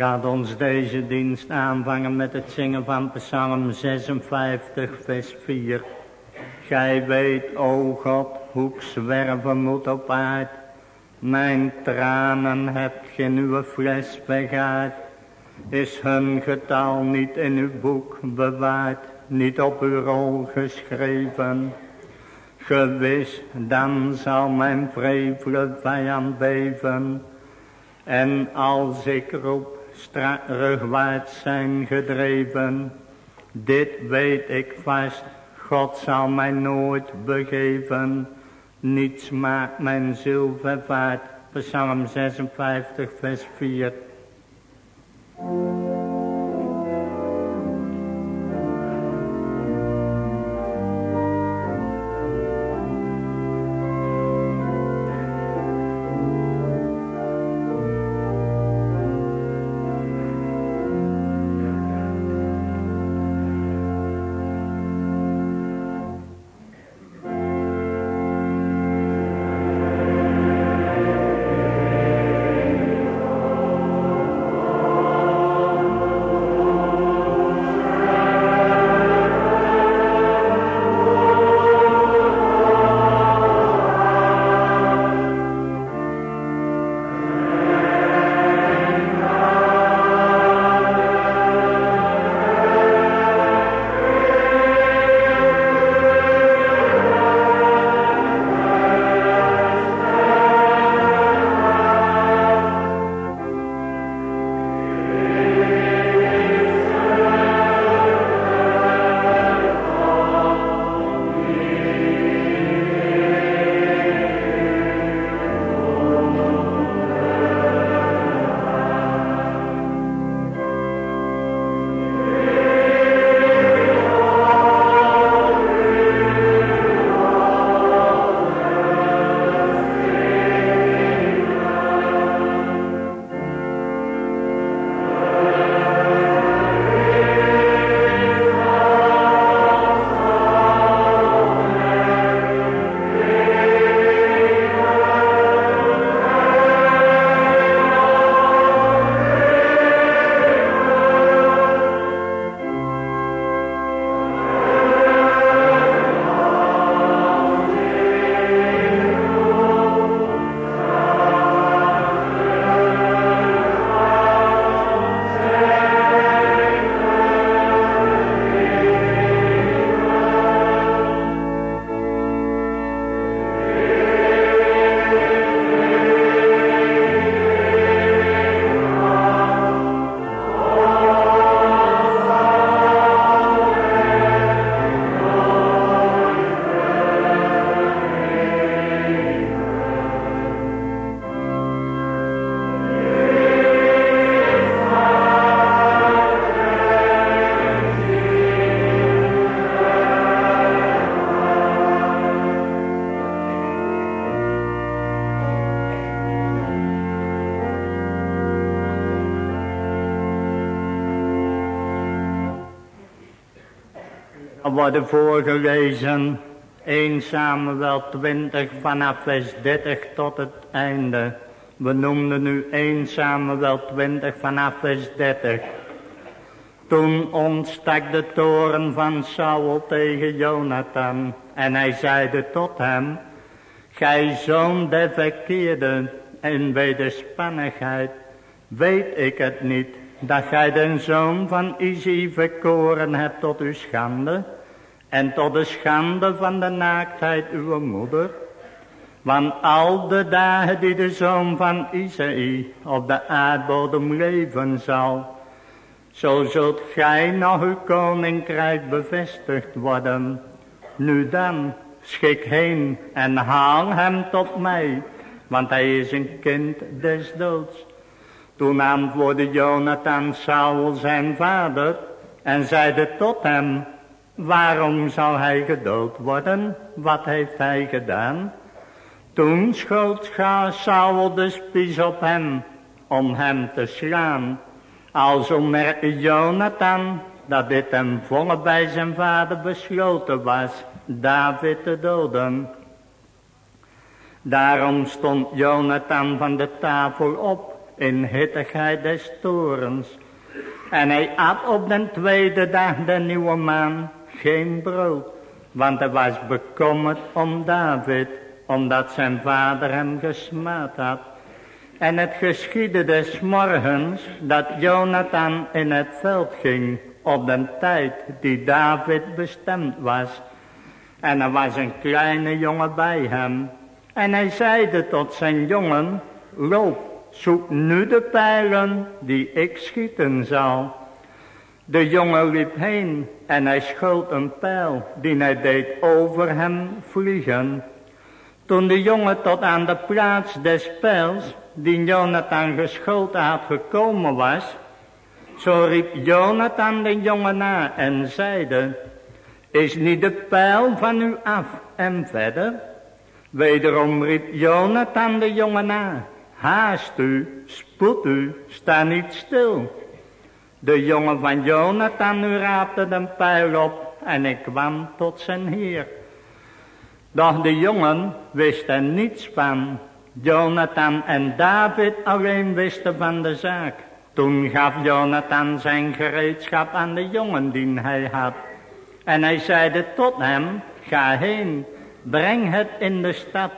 Gaat ons deze dienst aanvangen met het zingen van Psalm 56, vers 4. Gij weet, o God, hoe zwerven moet op aard. Mijn tranen hebt in uw fles vergaard. Is hun getal niet in uw boek bewaard, niet op uw rol geschreven. Gewis, dan zal mijn vrevele vijand beven. En als ik roep, rugwaarts zijn gedreven. Dit weet ik vast, God zal mij nooit begeven. Niets maakt mijn ziel vervaard. Psalm 56 vers 4. Worden voorgelezen. 1 Samuel 20 vanaf vers 30 tot het einde. We noemden nu 1 Samuel 20 vanaf vers 30. Toen ontstak de toren van Saul tegen Jonathan. En hij zeide tot hem. Gij zoon der verkeerde en wederspannigheid. Weet ik het niet. Dat gij den zoon van Izzy verkoren hebt tot uw schande en tot de schande van de naaktheid uw moeder. Want al de dagen die de zoon van Isaïe op de aardbodem leven zal, zo zult gij nog uw koninkrijk bevestigd worden. Nu dan, schik heen en haal hem tot mij, want hij is een kind des doods. Toen antwoordde Jonathan Saul zijn vader en zeide tot hem, Waarom zal hij gedood worden? Wat heeft hij gedaan? Toen schoot Saul de spies op hem, om hem te slaan. Alzo merkte Jonathan dat dit hem volle bij zijn vader besloten was, David te doden. Daarom stond Jonathan van de tafel op in hittigheid des torens. En hij at op de tweede dag de nieuwe maan geen brood. Want hij was bekommerd om David, omdat zijn vader hem gesmaad had. En het geschiedde des morgens dat Jonathan in het veld ging op de tijd die David bestemd was. En er was een kleine jongen bij hem. En hij zeide tot zijn jongen, loop, zoek nu de pijlen die ik schieten zal. De jongen liep heen en hij schoot een pijl die hij deed over hem vliegen. Toen de jongen tot aan de plaats des pijls die Jonathan geschoten had gekomen was, zo riep Jonathan de jongen na en zeide, is niet de pijl van u af en verder? Wederom riep Jonathan de jongen na, haast u, spoed u, sta niet stil. De jongen van Jonathan nu raapte de pijl op en ik kwam tot zijn heer. Doch de jongen wist er niets van. Jonathan en David alleen wisten van de zaak. Toen gaf Jonathan zijn gereedschap aan de jongen die hij had. En hij zeide tot hem, ga heen, breng het in de stad.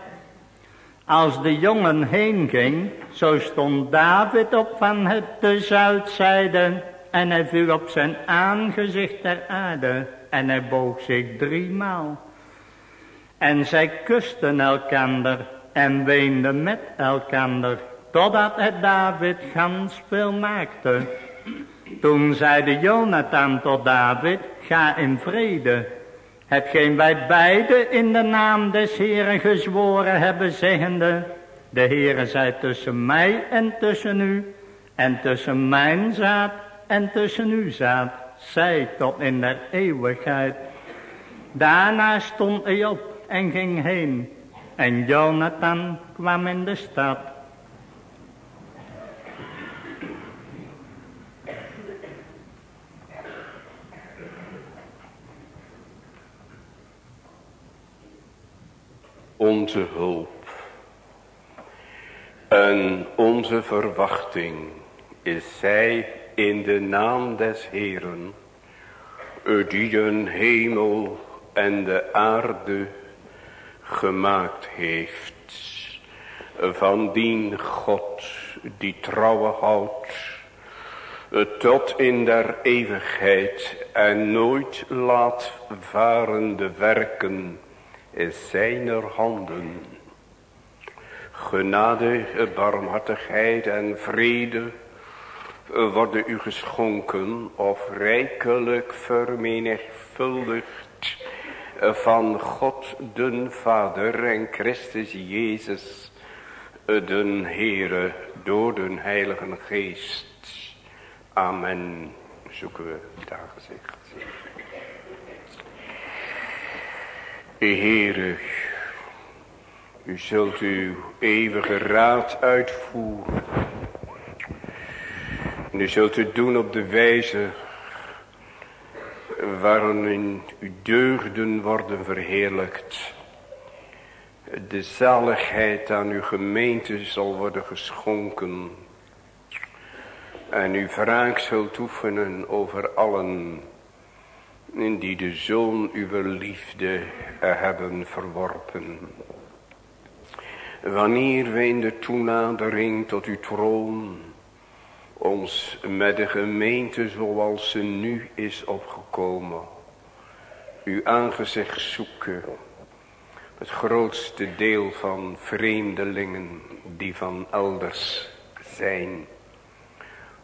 Als de jongen heen ging, zo stond David op van het de zuidzijde en hij viel op zijn aangezicht ter aarde en hij boog zich driemaal. En zij kusten elkander en weenden met elkander, totdat het David gans veel maakte. Toen zeide Jonathan tot David, ga in vrede. Hetgeen wij beiden in de naam des Heeren gezworen hebben, zeggende, de Heere zij tussen mij en tussen u, en tussen mijn zaad en tussen u zaad, zij tot in der eeuwigheid. Daarna stond hij op en ging heen, en Jonathan kwam in de stad. Onze hulp en onze verwachting is zij in de naam des Heeren, die de hemel en de aarde gemaakt heeft. Van dien God die trouwen houdt tot in der eeuwigheid en nooit laat varen de werken zijner handen. Genade, barmhartigheid en vrede worden u geschonken of rijkelijk vermenigvuldigd van God den Vader en Christus Jezus den Heere door den Heilige Geest. Amen. Zoeken we het aangezicht. Heere, u zult uw eeuwige raad uitvoeren u zult het doen op de wijze waarin uw deugden worden verheerlijkt. De zaligheid aan uw gemeente zal worden geschonken. En uw wraak zult oefenen over allen die de zoon uw liefde hebben verworpen. Wanneer wij in de toenadering tot uw troon ons met de gemeente zoals ze nu is opgekomen. Uw aangezicht zoeken. Het grootste deel van vreemdelingen die van elders zijn.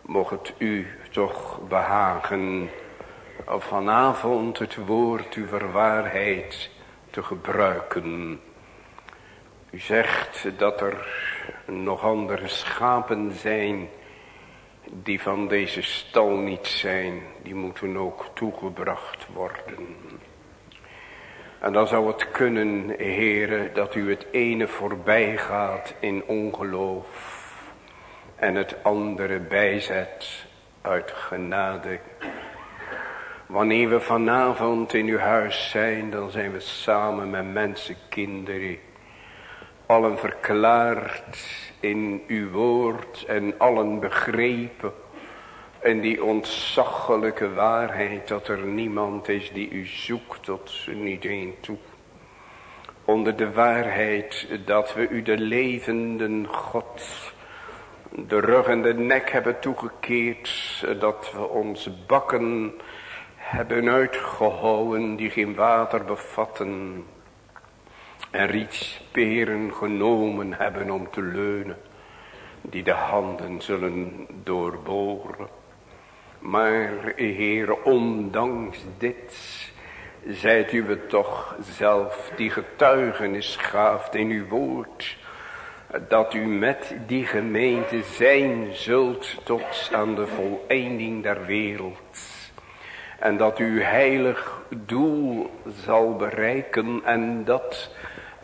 Mocht het u toch behagen vanavond het woord uw verwaarheid te gebruiken. U zegt dat er nog andere schapen zijn die van deze stal niet zijn, die moeten ook toegebracht worden. En dan zou het kunnen, heren, dat u het ene voorbij gaat in ongeloof en het andere bijzet uit genade. Wanneer we vanavond in uw huis zijn, dan zijn we samen met mensen, kinderen, allen verklaard in uw woord en allen begrepen. En die ontzaglijke waarheid dat er niemand is die u zoekt tot niet één toe. Onder de waarheid dat we u de levende God de rug en de nek hebben toegekeerd. Dat we onze bakken hebben uitgehouwen die geen water bevatten. En rietsperen genomen hebben om te leunen. Die de handen zullen doorboren. Maar Heer, ondanks dit, zijt u het toch zelf die getuigenis gaaft in uw woord. Dat u met die gemeente zijn zult tot aan de voleinding der wereld. En dat uw heilig doel zal bereiken en dat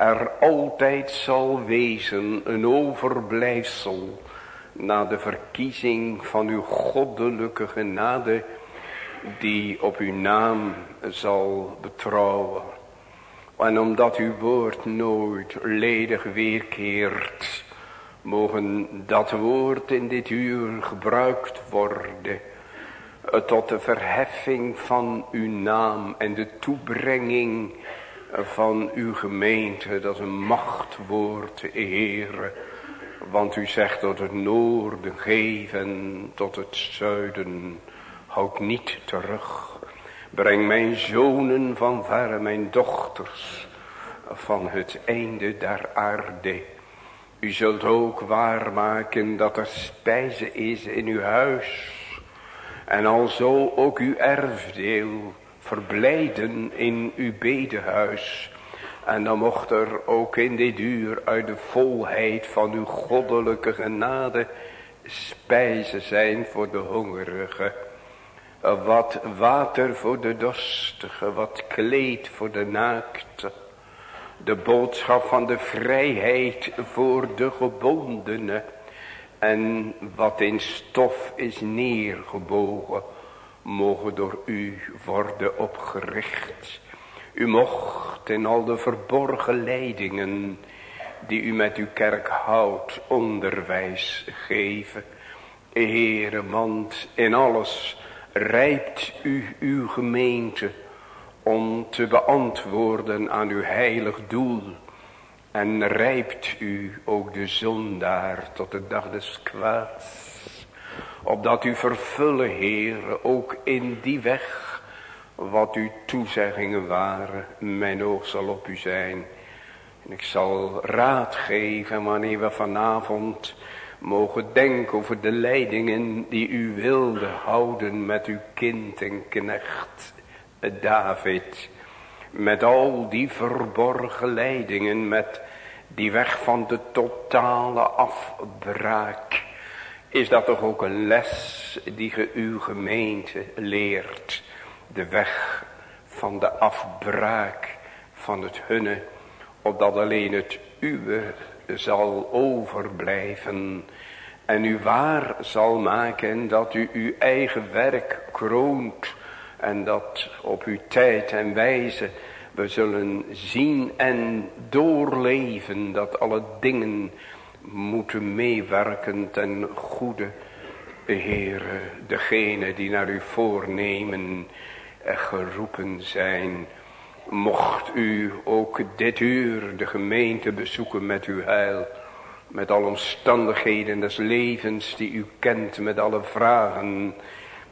er altijd zal wezen een overblijfsel na de verkiezing van uw goddelijke genade die op uw naam zal betrouwen. En omdat uw woord nooit ledig weerkeert, mogen dat woord in dit uur gebruikt worden tot de verheffing van uw naam en de toebrenging van uw gemeente. Dat een machtwoord, Heere. Want u zegt tot het noorden geven, tot het zuiden. Houd niet terug. Breng mijn zonen van verre, mijn dochters, van het einde der aarde. U zult ook waarmaken dat er spijze is in uw huis. En alzo ook uw erfdeel verblijden in uw bedehuis. En dan mocht er ook in dit uur uit de volheid van uw goddelijke genade spijze zijn voor de hongerige. Wat water voor de dorstige, wat kleed voor de naakte. De boodschap van de vrijheid voor de gebondene. En wat in stof is neergebogen, mogen door u worden opgericht. U mocht in al de verborgen leidingen die u met uw kerk houdt onderwijs geven. Heere, want in alles rijpt u uw gemeente om te beantwoorden aan uw heilig doel. En rijpt u ook de zondaar tot de dag des kwaads. Opdat u vervullen, Heere, ook in die weg wat uw toezeggingen waren. Mijn oog zal op u zijn. En ik zal raad geven wanneer we vanavond mogen denken over de leidingen die u wilde houden met uw kind en knecht David. Met al die verborgen leidingen, met die weg van de totale afbraak. Is dat toch ook een les die ge uw gemeente leert? De weg van de afbraak van het hunne, opdat alleen het uwe zal overblijven en u waar zal maken dat u uw eigen werk kroont en dat op uw tijd en wijze we zullen zien en doorleven dat alle dingen moeten meewerken ten goede. Heere, degene die naar u voornemen geroepen zijn. Mocht u ook dit uur de gemeente bezoeken met uw heil. Met alle omstandigheden des levens die u kent. Met alle vragen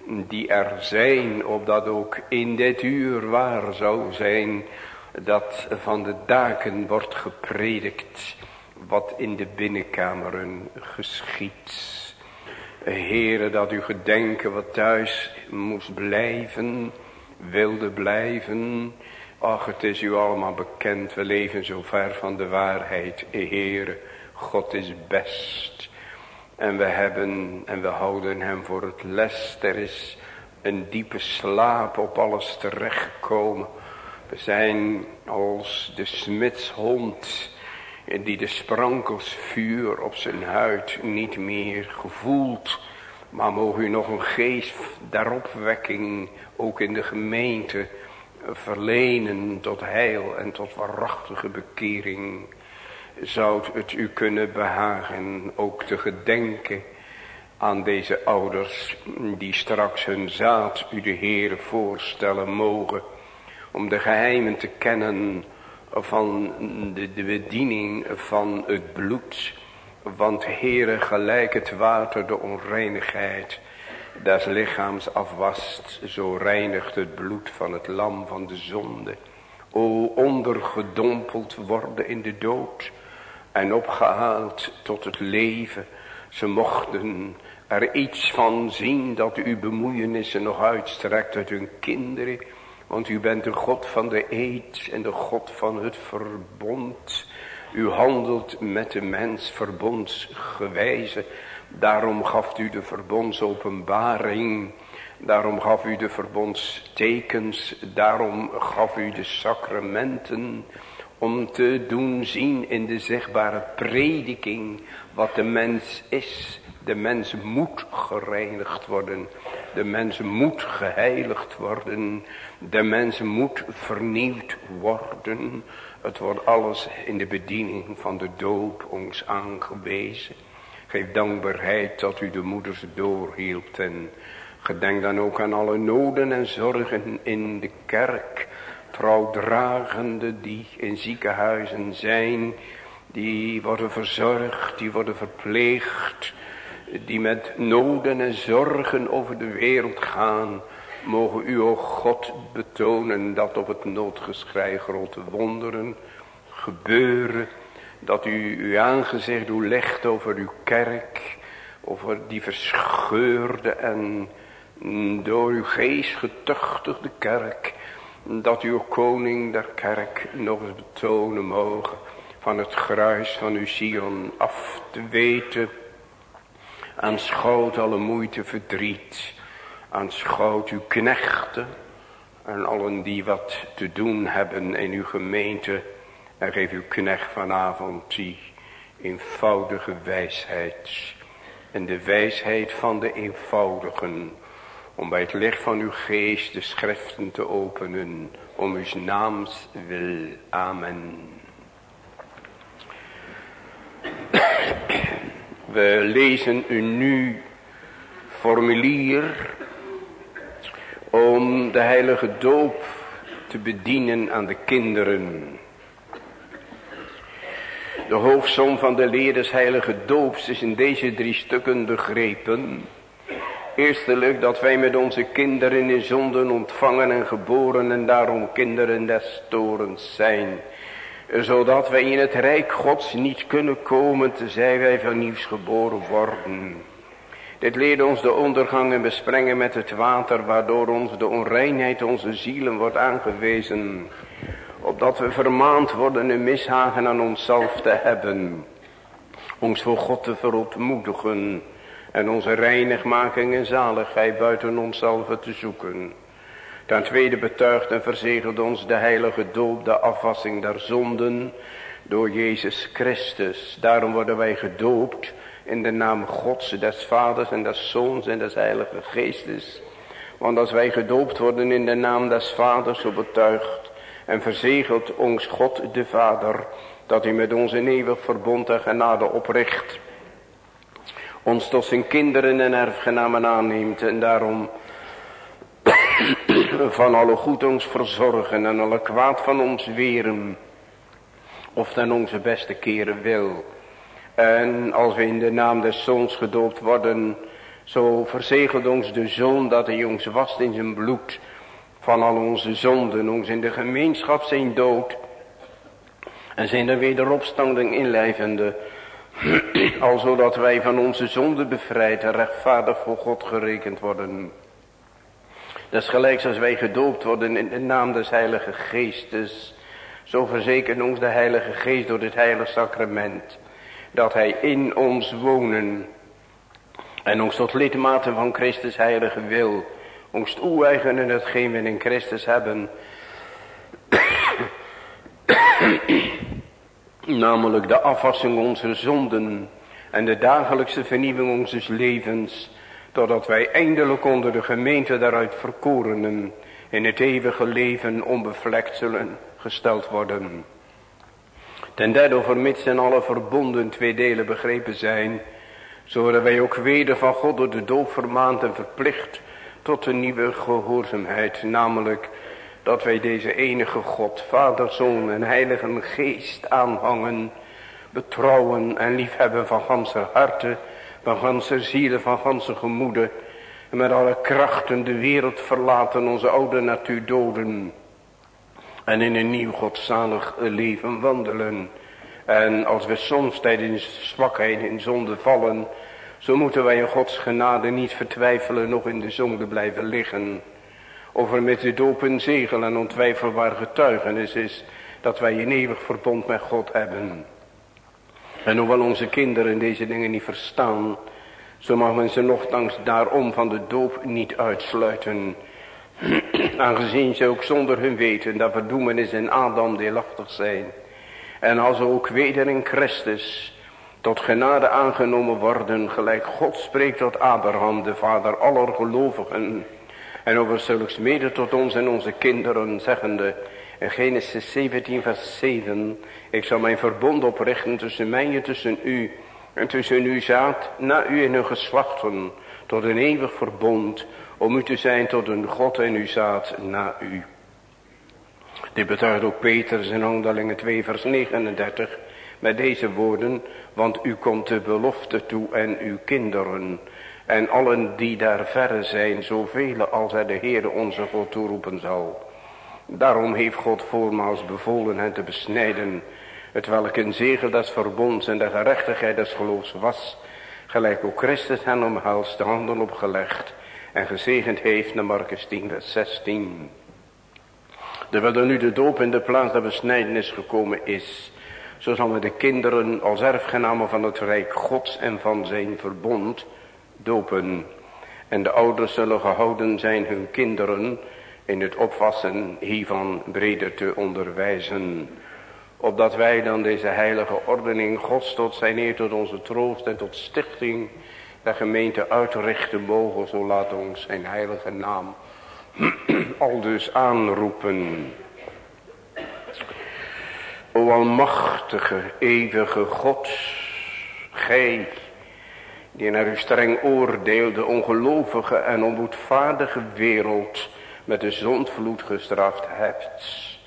die er zijn. Opdat ook in dit uur waar zou zijn. Dat van de daken wordt gepredikt. Wat in de binnenkameren geschiet. Heere dat uw gedenken wat thuis moest blijven wilde blijven. Ach, het is u allemaal bekend, we leven zo ver van de waarheid. Heere, God is best. En we hebben en we houden hem voor het les. Er is een diepe slaap op alles terechtgekomen. We zijn als de smidshond die de sprankels vuur op zijn huid niet meer gevoeld maar mogen u nog een geest daaropwekking ook in de gemeente verlenen tot heil en tot waarachtige bekering. zou het u kunnen behagen ook te gedenken aan deze ouders die straks hun zaad u de Heer voorstellen mogen. Om de geheimen te kennen van de, de bediening van het bloed. Want Heere gelijk het water de onreinigheid des lichaams afwast. Zo reinigt het bloed van het lam van de zonde. O ondergedompeld worden in de dood en opgehaald tot het leven. Ze mochten er iets van zien dat u bemoeienissen nog uitstrekt uit hun kinderen. Want u bent de God van de eed en de God van het verbond. U handelt met de mens verbondsgewijze. Daarom gaf u de verbondsopenbaring. Daarom gaf u de verbondstekens. Daarom gaf u de sacramenten om te doen zien in de zichtbare prediking wat de mens is. De mens moet gereinigd worden. De mens moet geheiligd worden. De mens moet vernieuwd worden. Het wordt alles in de bediening van de doop ons aangewezen. Geef dankbaarheid dat u de moeders doorhield en gedenk dan ook aan alle noden en zorgen in de kerk trouwdragende die in ziekenhuizen zijn, die worden verzorgd, die worden verpleegd, die met noden en zorgen over de wereld gaan, mogen u, o God, betonen dat op het noodgeschrei grote wonderen gebeuren, dat u uw aangezicht u legt over uw kerk, over die verscheurde en door uw geest getuchtigde kerk, dat uw koning der kerk nog eens betonen mogen van het gruis van uw Sion af te weten. Aanschouwt alle moeite verdriet, aanschouwt uw knechten en allen die wat te doen hebben in uw gemeente. En geef uw knecht vanavond die eenvoudige wijsheid en de wijsheid van de eenvoudigen om bij het licht van uw geest de schriften te openen, om uw naams wil. Amen. We lezen u nu formulier om de heilige doop te bedienen aan de kinderen. De hoofdsom van de leer des heilige doops is in deze drie stukken begrepen Eerstelijk dat wij met onze kinderen in zonden ontvangen en geboren en daarom kinderen des torens zijn. Zodat wij in het rijk gods niet kunnen komen tenzij wij van nieuws geboren worden. Dit leert ons de ondergang en besprengen met het water waardoor ons de onreinheid onze zielen wordt aangewezen. Opdat we vermaand worden een mishagen aan onszelf te hebben. Ons voor God te verontmoedigen en onze reinigmaking en zaligheid buiten onszelf te zoeken. Ten tweede betuigt en verzegelt ons de heilige doop, de afwassing der zonden door Jezus Christus. Daarom worden wij gedoopt in de naam Gods, des Vaders en des Zoons en des Heilige Geestes. Want als wij gedoopt worden in de naam des Vaders, zo betuigt en verzegelt ons God de Vader, dat hij met ons een eeuwig verbond en genade opricht ons tot zijn kinderen en erfgenamen aanneemt en daarom van alle goed ons verzorgen en alle kwaad van ons weren, of ten onze beste keren wil. En als we in de naam des zoons gedoopt worden, zo verzegelt ons de zoon dat hij ons wast in zijn bloed van al onze zonden, ons in de gemeenschap zijn dood en zijn er wederopstanding inlijvende, al zodat wij van onze zonde bevrijd en rechtvaardig voor God gerekend worden. Dat is als wij gedoopt worden in de naam des heilige geestes. Zo verzekert ons de heilige geest door dit heilige sacrament. Dat hij in ons wonen. En ons tot lidmaten van Christus heilige wil. Ons toe-eigenen hetgeen we in Christus hebben namelijk de afwassing onze zonden en de dagelijkse vernieuwing onze levens, totdat wij eindelijk onder de gemeente daaruit verkorenen in het eeuwige leven onbevlekt zullen gesteld worden. Ten derde vermits en alle verbonden twee delen begrepen zijn, zo wij ook weder van God door de doop vermaand en verplicht tot een nieuwe gehoorzaamheid, namelijk dat wij deze enige God, Vader, Zoon en Heilige Geest aanhangen, betrouwen en liefhebben van ganse harten, van ganse zielen, van ganse gemoeden, en met alle krachten de wereld verlaten, onze oude natuur doden, en in een nieuw godzalig leven wandelen. En als we soms tijdens zwakheid in zonde vallen, zo moeten wij in Gods genade niet vertwijfelen, nog in de zonde blijven liggen. Over met de doop een zegel en ontwijfelbaar getuigenis is dat wij een eeuwig verbond met God hebben. En hoewel onze kinderen deze dingen niet verstaan, zo mag men ze nogthans daarom van de doop niet uitsluiten. Aangezien ze ook zonder hun weten dat verdoemenis en Adam deelachtig zijn. En als ze ook weder in Christus tot genade aangenomen worden, gelijk God spreekt tot Abraham, de vader aller gelovigen. En over zulks mede tot ons en onze kinderen, zeggende, in Genesis 17 vers 7, ik zal mijn verbond oprichten tussen mij en tussen u, en tussen uw zaad, na u en uw geslachten, tot een eeuwig verbond, om u te zijn tot een God en uw zaad na u. Dit betuigt ook Peter in Handelingen 2 vers 39 met deze woorden, want u komt de belofte toe en uw kinderen en allen die daar verre zijn, zoveel als hij de Heer onze God toeroepen zal. Daarom heeft God voormaals bevolen hen te besnijden, het welk een zegel des verbonds en de gerechtigheid des geloofs was, gelijk ook Christus hen om hals de handen opgelegd en gezegend heeft naar Marcus 10 vers 16. Terwijl er nu de doop in de plaats der besnijdenis gekomen is, zo zal met de kinderen als erfgenamen van het Rijk Gods en van zijn verbond dopen. En de ouders zullen gehouden zijn hun kinderen in het opvassen hiervan breder te onderwijzen. Opdat wij dan deze heilige ordening Gods tot zijn eer, tot onze troost en tot stichting de gemeente uitrichten mogen, zo laat ons zijn heilige naam al dus aanroepen. O almachtige, eeuwige God, gij die naar uw streng oordeel de ongelovige en onboedvaardige wereld met de zondvloed gestraft hebt.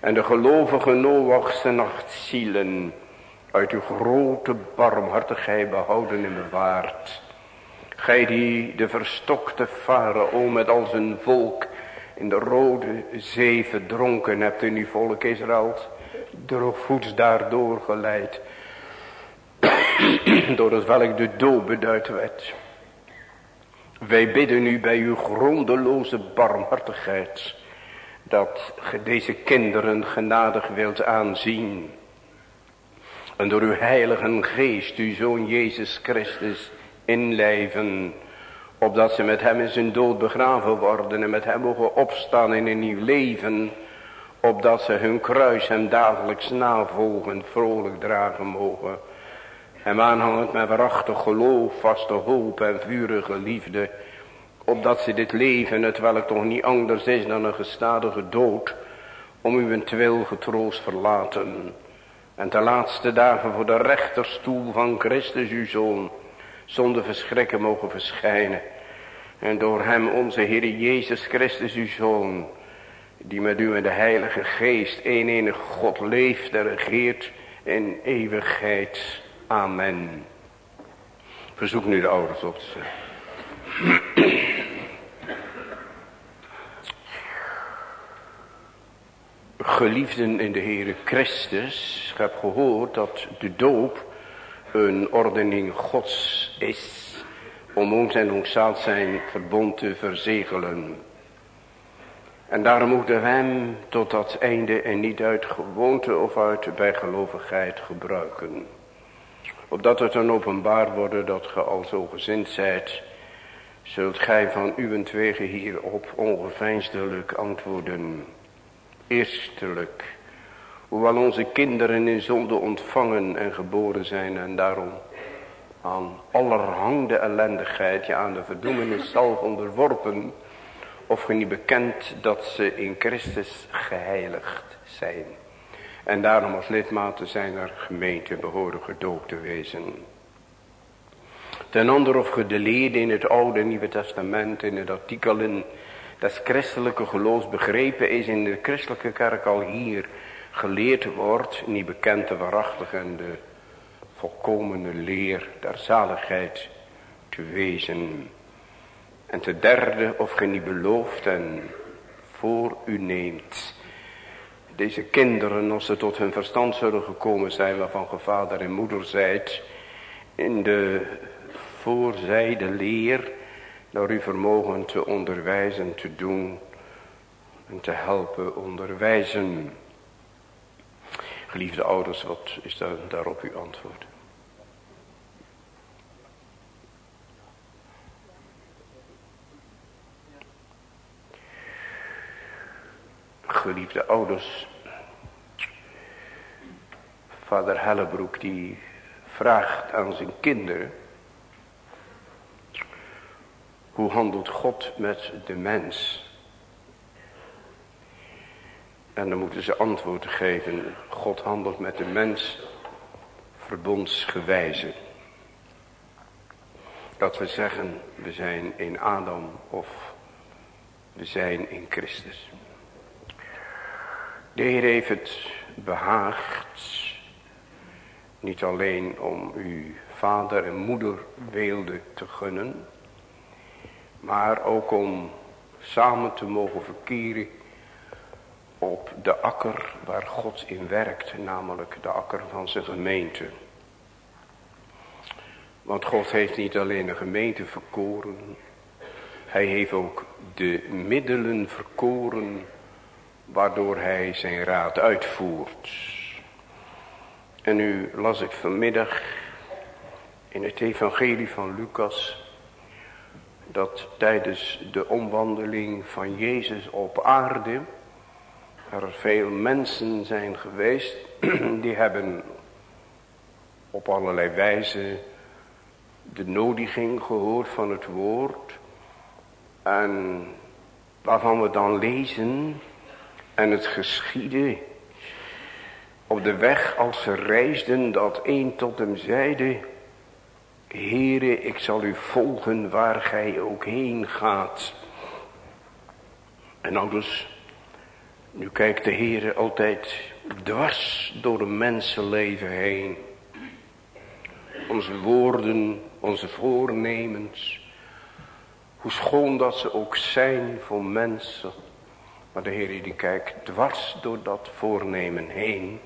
En de gelovige Noachse nachtzielen uit uw grote barmhartigheid behouden en bewaard. Gij die de verstokte farao met al zijn volk in de rode zee verdronken hebt in uw volk Israël, droogvoets daardoor geleid, door het welk de dood beduid werd. Wij bidden u bij uw grondeloze barmhartigheid, dat ge deze kinderen genadig wilt aanzien. En door uw heilige geest, uw zoon Jezus Christus, inlijven. Opdat ze met hem in zijn dood begraven worden en met hem mogen opstaan in een nieuw leven. Opdat ze hun kruis hem dagelijks navolgen, vrolijk dragen mogen. Hem aanhangend met waarachtig geloof, vaste hoop en vurige liefde. Opdat ze dit leven, het welk toch niet anders is dan een gestadige dood, om uw wil getroost verlaten. En de laatste dagen voor de rechterstoel van Christus uw Zoon, zonder verschrikken mogen verschijnen. En door hem onze Heer Jezus Christus uw Zoon, die met u en de Heilige Geest, een enig God leeft en regeert in eeuwigheid. Amen. Verzoek nu de ouders op te zetten. Geliefden in de Heere Christus, ik heb gehoord dat de doop een ordening gods is om ons en ons zaad zijn verbond te verzegelen. En daarom moeten we hem tot dat einde en niet uit gewoonte of uit bijgelovigheid gebruiken. Opdat het dan openbaar worden dat ge al zo gezind zijt, zult gij van uwentwege hierop ongeveinsdelijk antwoorden. Eerstelijk, hoewel onze kinderen in zonde ontvangen en geboren zijn en daarom aan allerhande ellendigheid, ja aan de verdoemenis zelf onderworpen, of ge niet bekend dat ze in Christus geheiligd zijn. En daarom als lidmaten zijn er gemeente behoren gedoopt te wezen. Ten andere of gedeleerd in het Oude en Nieuwe Testament, in het artikelen des christelijke geloofs begrepen is in de christelijke kerk al hier geleerd wordt, niet bekend de waarachtige en de volkomene leer der zaligheid te wezen. En ten derde, of ge niet belooft en voor u neemt. Deze kinderen, als ze tot hun verstand zullen gekomen zijn, waarvan ge vader en moeder zijt, in de voorzijde leer, naar u vermogen te onderwijzen, te doen en te helpen onderwijzen. Geliefde ouders, wat is daar, daarop uw antwoord? Geliefde ouders, vader Hellebroek die vraagt aan zijn kinderen, hoe handelt God met de mens? En dan moeten ze antwoord geven. God handelt met de mens verbondsgewijze. Dat we zeggen, we zijn in Adam of we zijn in Christus. De Heer heeft het behaagd, niet alleen om uw vader en moeder weelde te gunnen, maar ook om samen te mogen verkeren op de akker waar God in werkt, namelijk de akker van zijn gemeente. Want God heeft niet alleen de gemeente verkoren, hij heeft ook de middelen verkoren waardoor hij zijn raad uitvoert. En nu las ik vanmiddag in het evangelie van Lucas dat tijdens de omwandeling van Jezus op aarde er veel mensen zijn geweest die hebben op allerlei wijze de nodiging gehoord van het woord en waarvan we dan lezen en het geschiedde op de weg als ze reisden dat een tot hem zeide Heere, ik zal u volgen waar gij ook heen gaat. En ouders, nu kijkt de Heere altijd dwars door een mensenleven heen. Onze woorden, onze voornemens, hoe schoon dat ze ook zijn voor mensen. Maar de Heer die kijkt dwars door dat voornemen heen.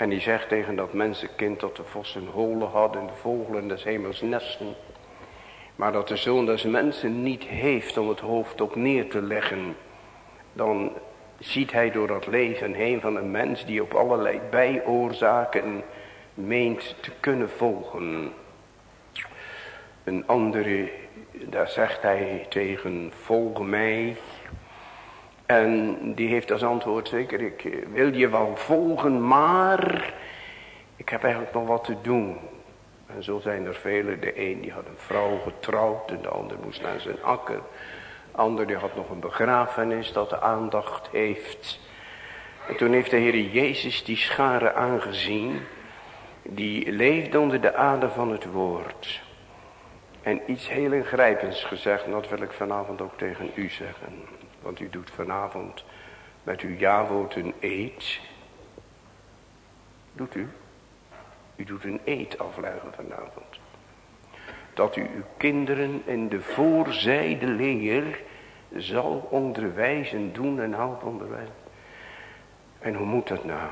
En die zegt tegen dat mensenkind dat de vossen holen hadden en de vogelen des hemels nesten. Maar dat de zoon des mensen niet heeft om het hoofd op neer te leggen. Dan ziet hij door dat leven heen van een mens die op allerlei bijoorzaken meent te kunnen volgen. Een andere, daar zegt hij tegen, volg mij. En die heeft als antwoord zeker, ik wil je wel volgen, maar ik heb eigenlijk nog wat te doen. En zo zijn er velen. De een die had een vrouw getrouwd en de ander moest naar zijn akker. De ander die had nog een begrafenis dat de aandacht heeft. En toen heeft de Heer Jezus die schare aangezien. Die leefde onder de adem van het woord. En iets heel ingrijpends gezegd. En dat wil ik vanavond ook tegen u zeggen. Want u doet vanavond met uw jawoord een eet. Doet u? U doet een eet afleggen vanavond. Dat u uw kinderen in de voorzijde leer zal onderwijzen, doen en helpen onderwijzen. En hoe moet dat nou?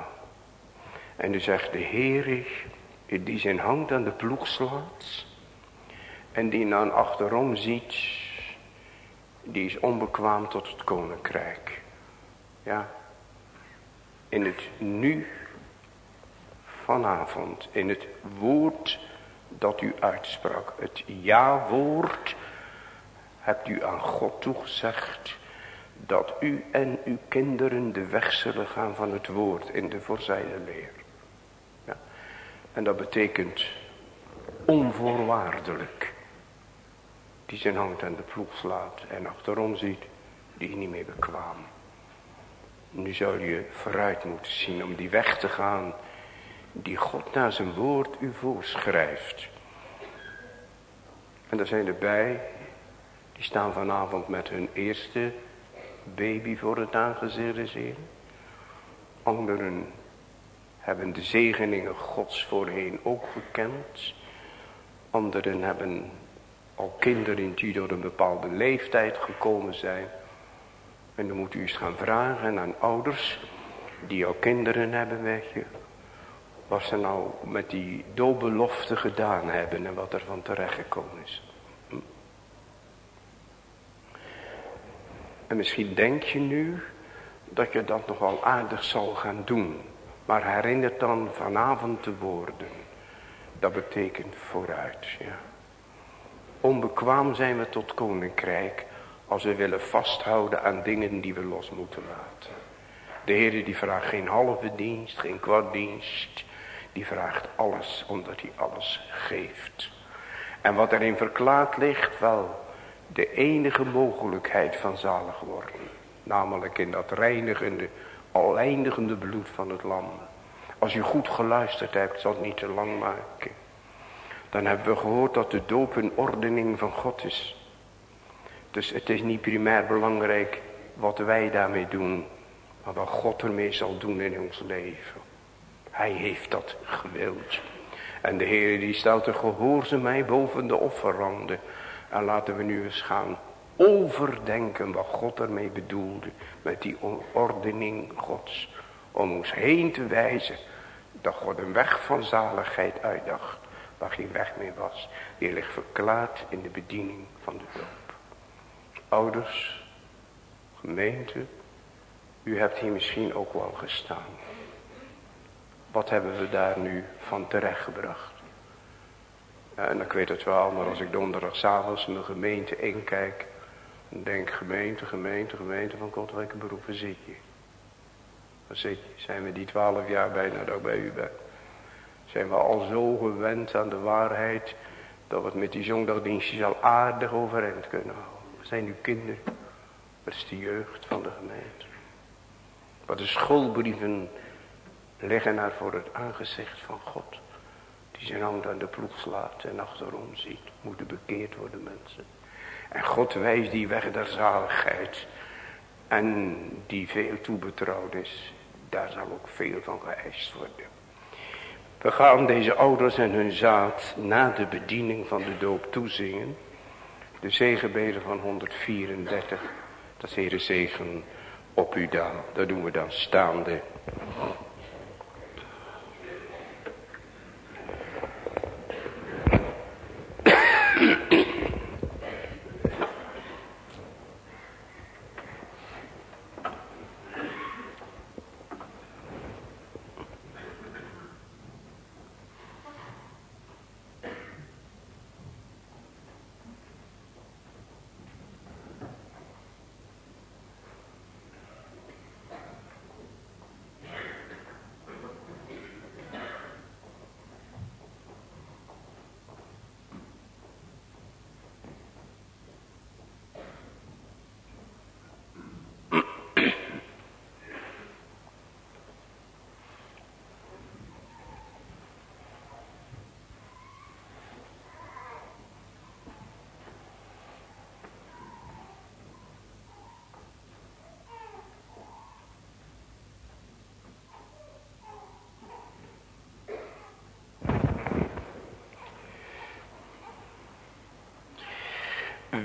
En u zegt de Heer die zijn hand aan de ploeg slaat. En die dan achterom ziet die is onbekwaam tot het koninkrijk. Ja. In het nu vanavond, in het woord dat u uitsprak, het ja-woord, hebt u aan God toegezegd dat u en uw kinderen de weg zullen gaan van het woord in de voorzijde leer. Ja. En dat betekent onvoorwaardelijk die zijn hand aan de ploeg slaat en achterom ziet, die is niet meer bekwaam. Nu zou je vooruit moeten zien om die weg te gaan die God naar zijn woord u voorschrijft. En daar zijn erbij, die staan vanavond met hun eerste baby voor het aangezicht des Anderen hebben de zegeningen gods voorheen ook gekend. Anderen hebben al kinderen die door een bepaalde leeftijd gekomen zijn. En dan moet u eens gaan vragen aan ouders die al kinderen hebben, weet je. Wat ze nou met die doopbelofte gedaan hebben en wat er van terecht gekomen is. En misschien denk je nu dat je dat nog wel aardig zal gaan doen. Maar herinnert dan vanavond de woorden. Dat betekent vooruit, ja. Onbekwaam zijn we tot koninkrijk als we willen vasthouden aan dingen die we los moeten laten. De Heer die vraagt geen halve dienst, geen kwartdienst. Die vraagt alles omdat hij alles geeft. En wat erin verklaard ligt, wel de enige mogelijkheid van zalig worden. Namelijk in dat reinigende, aleindigende bloed van het lam. Als u goed geluisterd hebt, zal het niet te lang maken. Dan hebben we gehoord dat de doop een ordening van God is. Dus het is niet primair belangrijk wat wij daarmee doen. Maar wat God ermee zal doen in ons leven. Hij heeft dat gewild. En de Heer die stelt de mij boven de offerranden. En laten we nu eens gaan overdenken wat God ermee bedoelde. Met die ordening gods. Om ons heen te wijzen dat God een weg van zaligheid uitdacht. Waar geen weg meer was. Die ligt verklaard in de bediening van de doop. Ouders, gemeente, u hebt hier misschien ook wel gestaan. Wat hebben we daar nu van terechtgebracht? En ik weet het wel, maar als ik donderdagavond mijn gemeente inkijk. Dan denk gemeente, gemeente, gemeente van God, welke beroepen zit je? Waar zit je? Zijn we die twaalf jaar bijna ook bij u bent? Zijn we al zo gewend aan de waarheid. Dat we het met die zondagdienstjes al aardig overeind kunnen houden. We zijn uw kinderen. Dat is de jeugd van de gemeente. Wat de schoolbrieven leggen naar voor het aangezicht van God. Die zijn hand aan de ploeg slaat en achterom ziet. Moeten bekeerd worden mensen. En God wijst die weg der zaligheid. En die veel toebetrouwd is. Daar zal ook veel van geëist worden. We gaan deze ouders en hun zaad na de bediening van de doop toezingen. De zegenbeden van 134. Dat is Heere zegen op u dan. Dat doen we dan staande.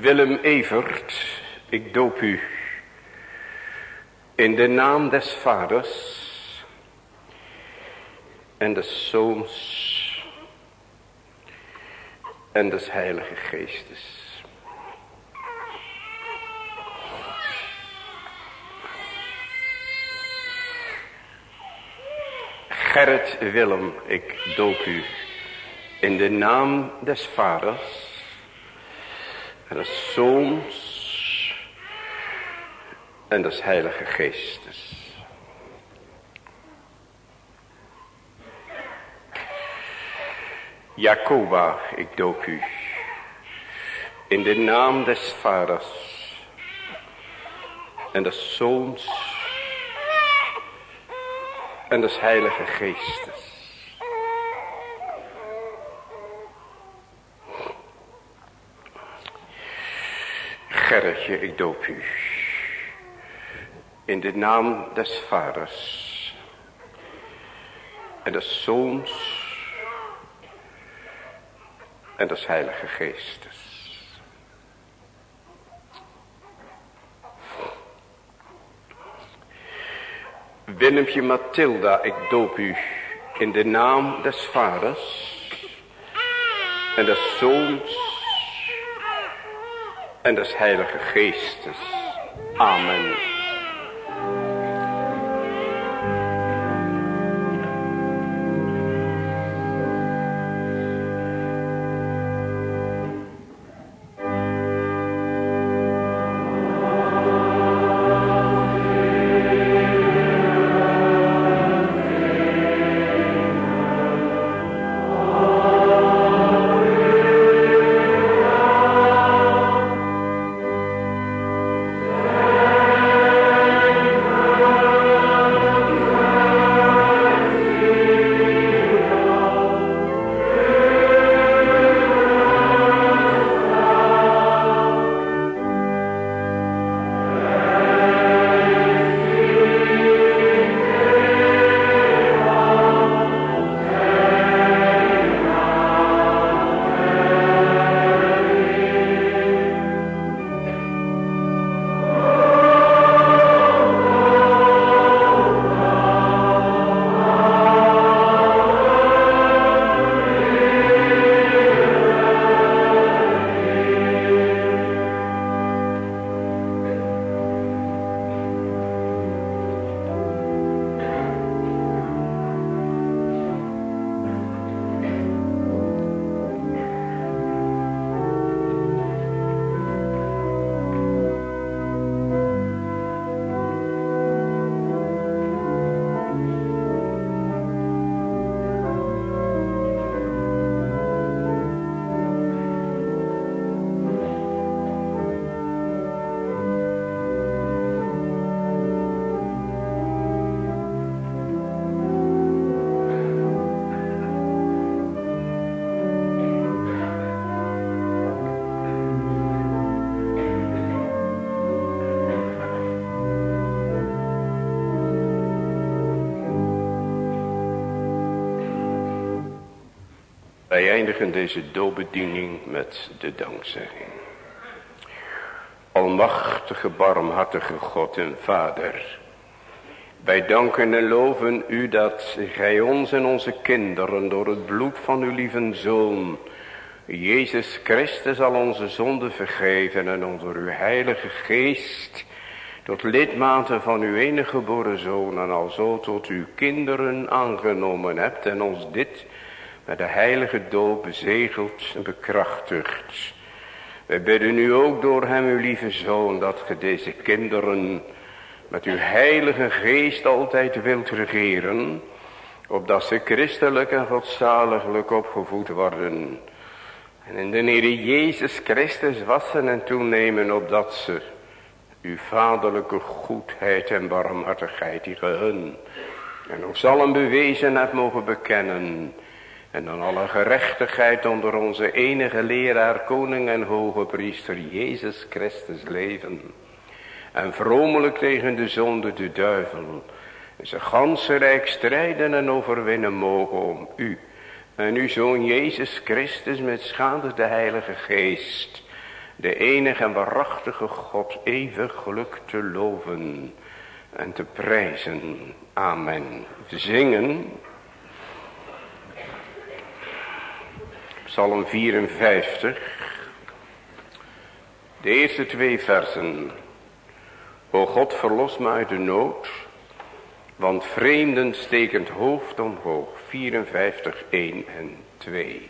Willem Evert, ik doop u in de naam des vaders en des zoons en des heilige geestes. Gerrit Willem, ik doop u in de naam des vaders en des Zoons en des Heilige Geestes. Jacoba, ik doop u in de naam des Vaders en des Zoons en des Heilige Geestes. Gerritje, ik doop u. In de naam des vaders en des zoons en des heilige geestes. Willempje Mathilda, ik doop u in de naam des vaders en des zoons en des heilige geestes. Amen. Wij eindigen deze doopbediening met de dankzegging. Almachtige, barmhartige God en Vader. Wij danken en loven u dat gij ons en onze kinderen door het bloed van uw lieve Zoon, Jezus Christus, al onze zonden vergeven en onder uw heilige geest, tot lidmaten van uw enige geboren Zoon en alzo tot uw kinderen aangenomen hebt en ons dit met de heilige doop bezegeld en bekrachtigd. Wij bidden u ook door hem, uw lieve zoon, dat ge deze kinderen met uw heilige geest altijd wilt regeren, opdat ze christelijk en godzaliglijk opgevoed worden. En in de Heer Jezus Christus wassen en toenemen, opdat ze uw vaderlijke goedheid en barmhartigheid die gehun en ons allen bewezen hebt mogen bekennen en dan alle gerechtigheid onder onze enige leraar, koning en hoge priester Jezus Christus leven. En vromelijk tegen de zonde, de duivel. Zijn ganse rijk strijden en overwinnen mogen om u. En uw zoon Jezus Christus met schade de heilige geest. De enige en waarachtige God eeuwig geluk te loven en te prijzen. Amen. Zingen. Psalm 54. De eerste twee versen. O God, verlos mij uit de nood, want vreemden stekend hoofd omhoog. 54, 1 en 2.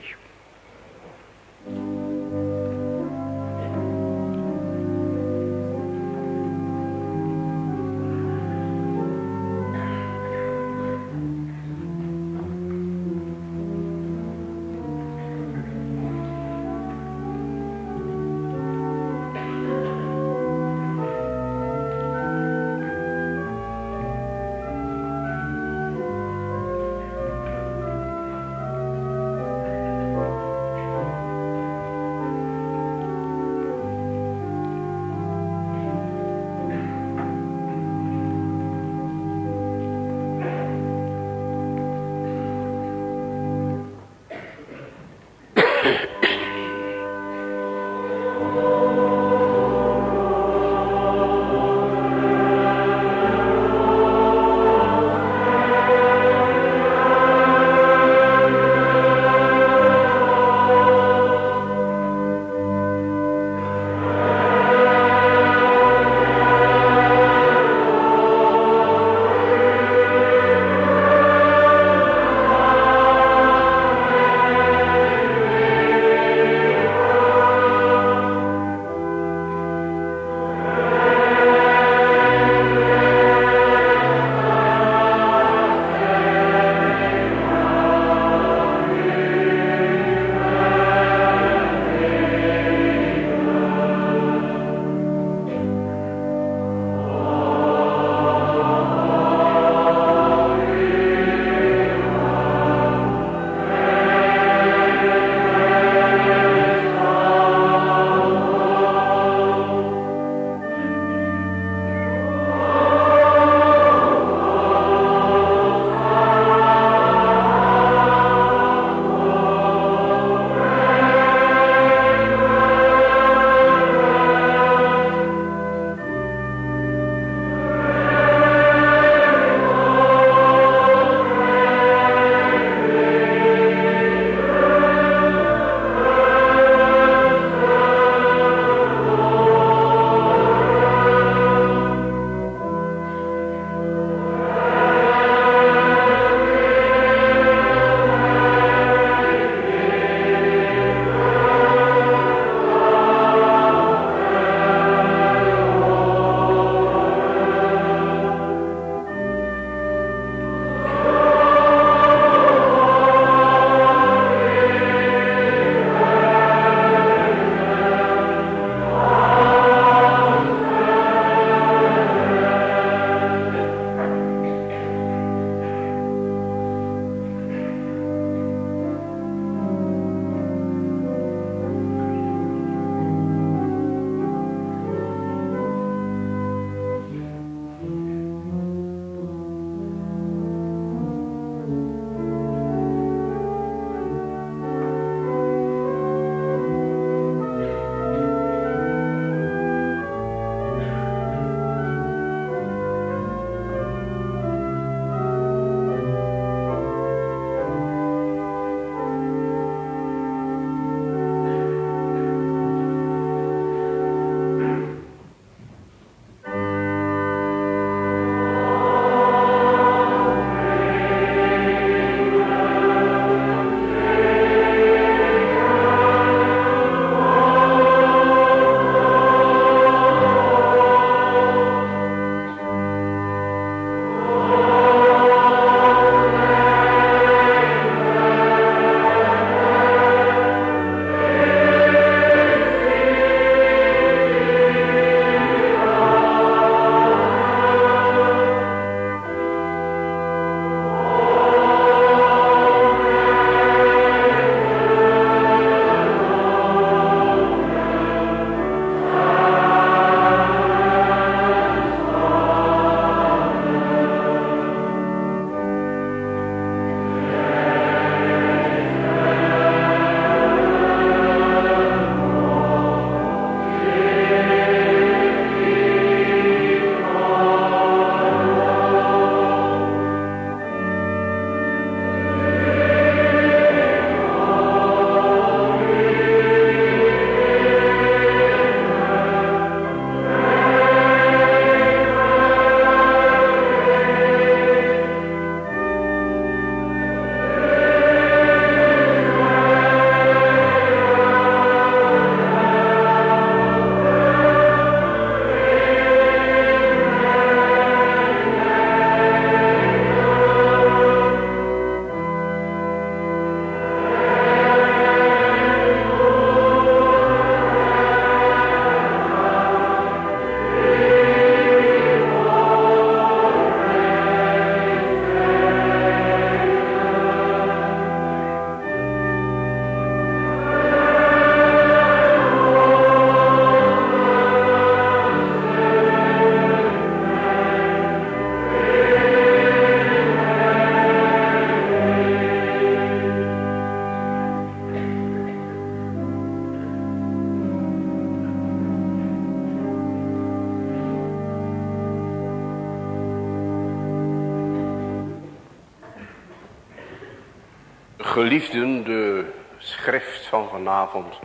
Geliefden, de schrift van vanavond,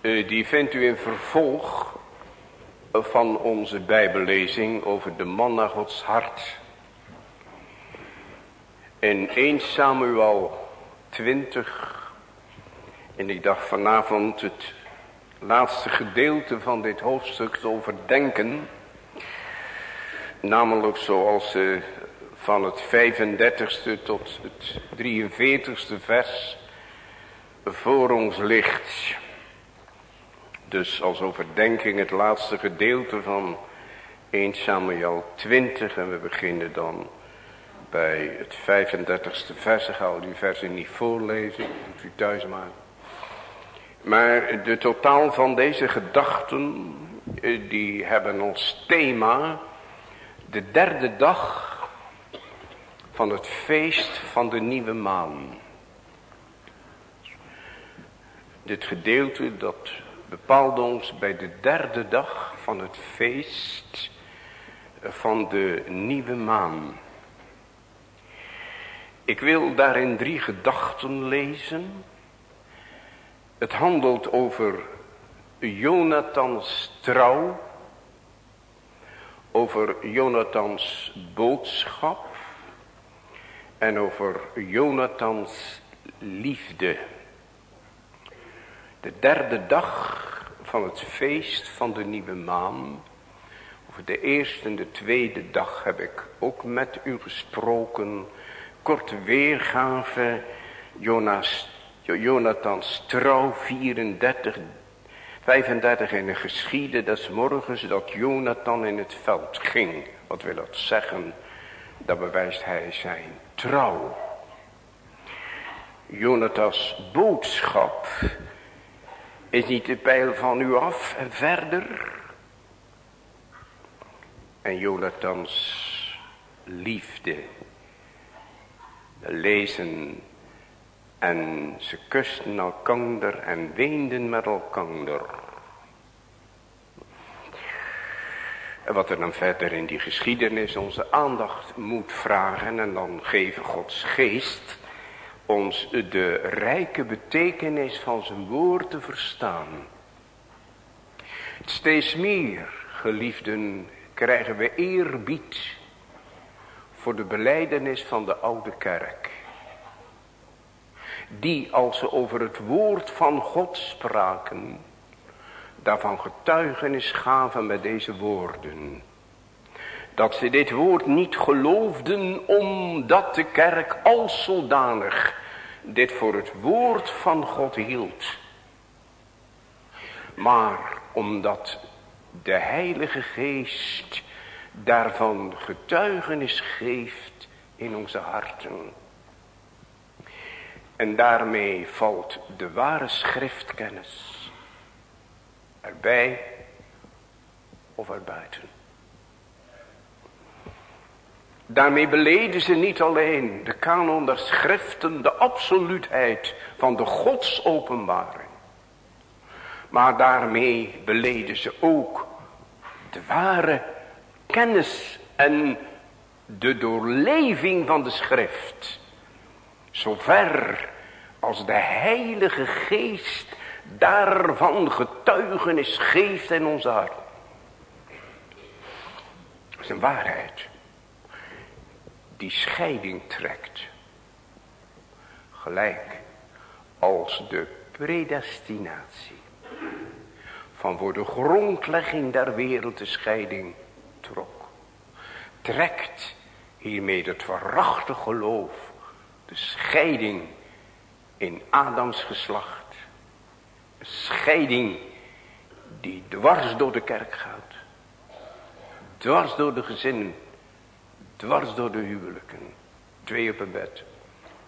eh, die vindt u in vervolg van onze bijbellezing over de man naar Gods hart. In 1 Samuel 20, en ik dacht vanavond het laatste gedeelte van dit hoofdstuk te overdenken. Namelijk zoals uh, van het 35ste tot het 43ste vers voor ons ligt. Dus als overdenking het laatste gedeelte van 1 Samuel 20 en we beginnen dan bij het 35ste vers. Ik ga die versen niet voorlezen, moet u thuis maar. Maar de totaal van deze gedachten, eh, die hebben ons thema de derde dag van het feest van de nieuwe maan. Dit gedeelte dat bepaalt ons bij de derde dag van het feest van de nieuwe maan. Ik wil daarin drie gedachten lezen. Het handelt over Jonathans trouw, over Jonathans boodschap en over Jonathans liefde. De derde dag van het feest van de nieuwe maan. Over de eerste en de tweede dag heb ik ook met u gesproken. Korte weergave. Jonas, Jonathans trouw 34, 35 in de geschieden des morgens dat Jonathan in het veld ging. Wat wil dat zeggen? Dat bewijst hij zijn trouw. Jonathans boodschap is niet de pijl van u af en verder. En Jonathans liefde. Lezen en ze kusten elkander en weenden met elkander. En wat er dan verder in die geschiedenis onze aandacht moet vragen en dan geven Gods geest ons de rijke betekenis van zijn woord te verstaan. Steeds meer, geliefden, krijgen we eerbied voor de beleidenis van de oude kerk. Die als ze over het woord van God spraken, daarvan getuigenis gaven met deze woorden. Dat ze dit woord niet geloofden omdat de kerk als zodanig dit voor het woord van God hield. Maar omdat de heilige geest daarvan getuigenis geeft in onze harten. En daarmee valt de ware schriftkennis erbij of erbuiten. Daarmee beleden ze niet alleen de kanon der schriften, de absoluutheid van de godsopenbaring. Maar daarmee beleden ze ook de ware kennis en de doorleving van de schrift. Zover als de heilige geest daarvan getuigenis geeft in onze hart. Dat is een waarheid die scheiding trekt. Gelijk als de predestinatie van voor de grondlegging der wereld de scheiding trok. Trekt hiermee het verachte geloof de scheiding in Adams geslacht scheiding die dwars door de kerk gaat. Dwars door de gezinnen. Dwars door de huwelijken. Twee op een bed.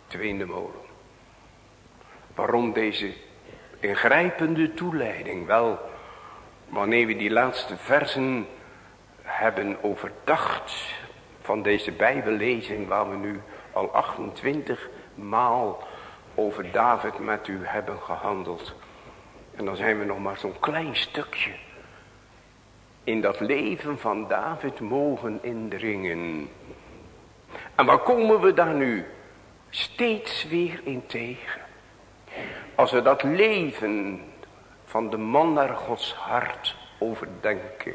Twee in de molen. Waarom deze ingrijpende toeleiding? Wel, wanneer we die laatste versen hebben overdacht van deze bijbellezing waar we nu al 28 maal over David met u hebben gehandeld. En dan zijn we nog maar zo'n klein stukje in dat leven van David mogen indringen. En waar komen we daar nu steeds weer in tegen. Als we dat leven van de man naar Gods hart overdenken.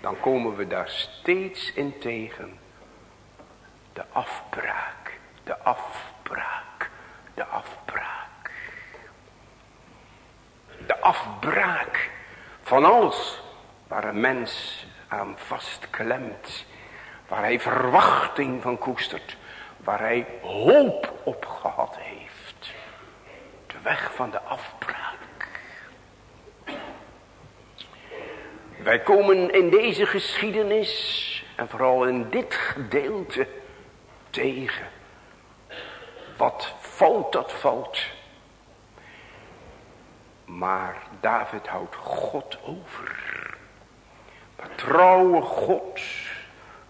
Dan komen we daar steeds in tegen. De afbraak, de afbraak, de afbraak. De afbraak van alles waar een mens aan vastklemt. Waar hij verwachting van koestert. Waar hij hoop op gehad heeft. De weg van de afbraak. Wij komen in deze geschiedenis en vooral in dit gedeelte tegen. Wat valt, dat valt. Maar David houdt God over. Maar trouwe God,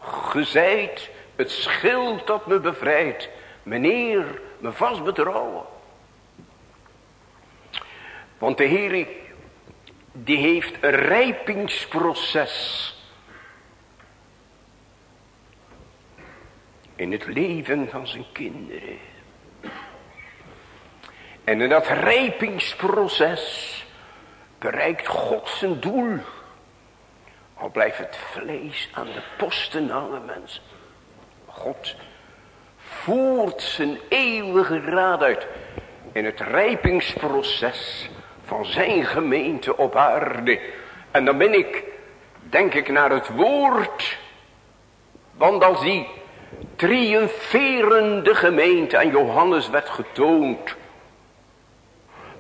gezeid, het schild dat me bevrijdt. Meneer, me vast betrouwen. Want de Heer, die heeft een rijpingsproces. In het leven van zijn kinderen. En in dat rijpingsproces bereikt God zijn doel. Al blijft het vlees aan de posten hangen mensen. God voert zijn eeuwige raad uit in het rijpingsproces van zijn gemeente op aarde. En dan ben ik, denk ik, naar het woord. Want als die triumferende gemeente aan Johannes werd getoond.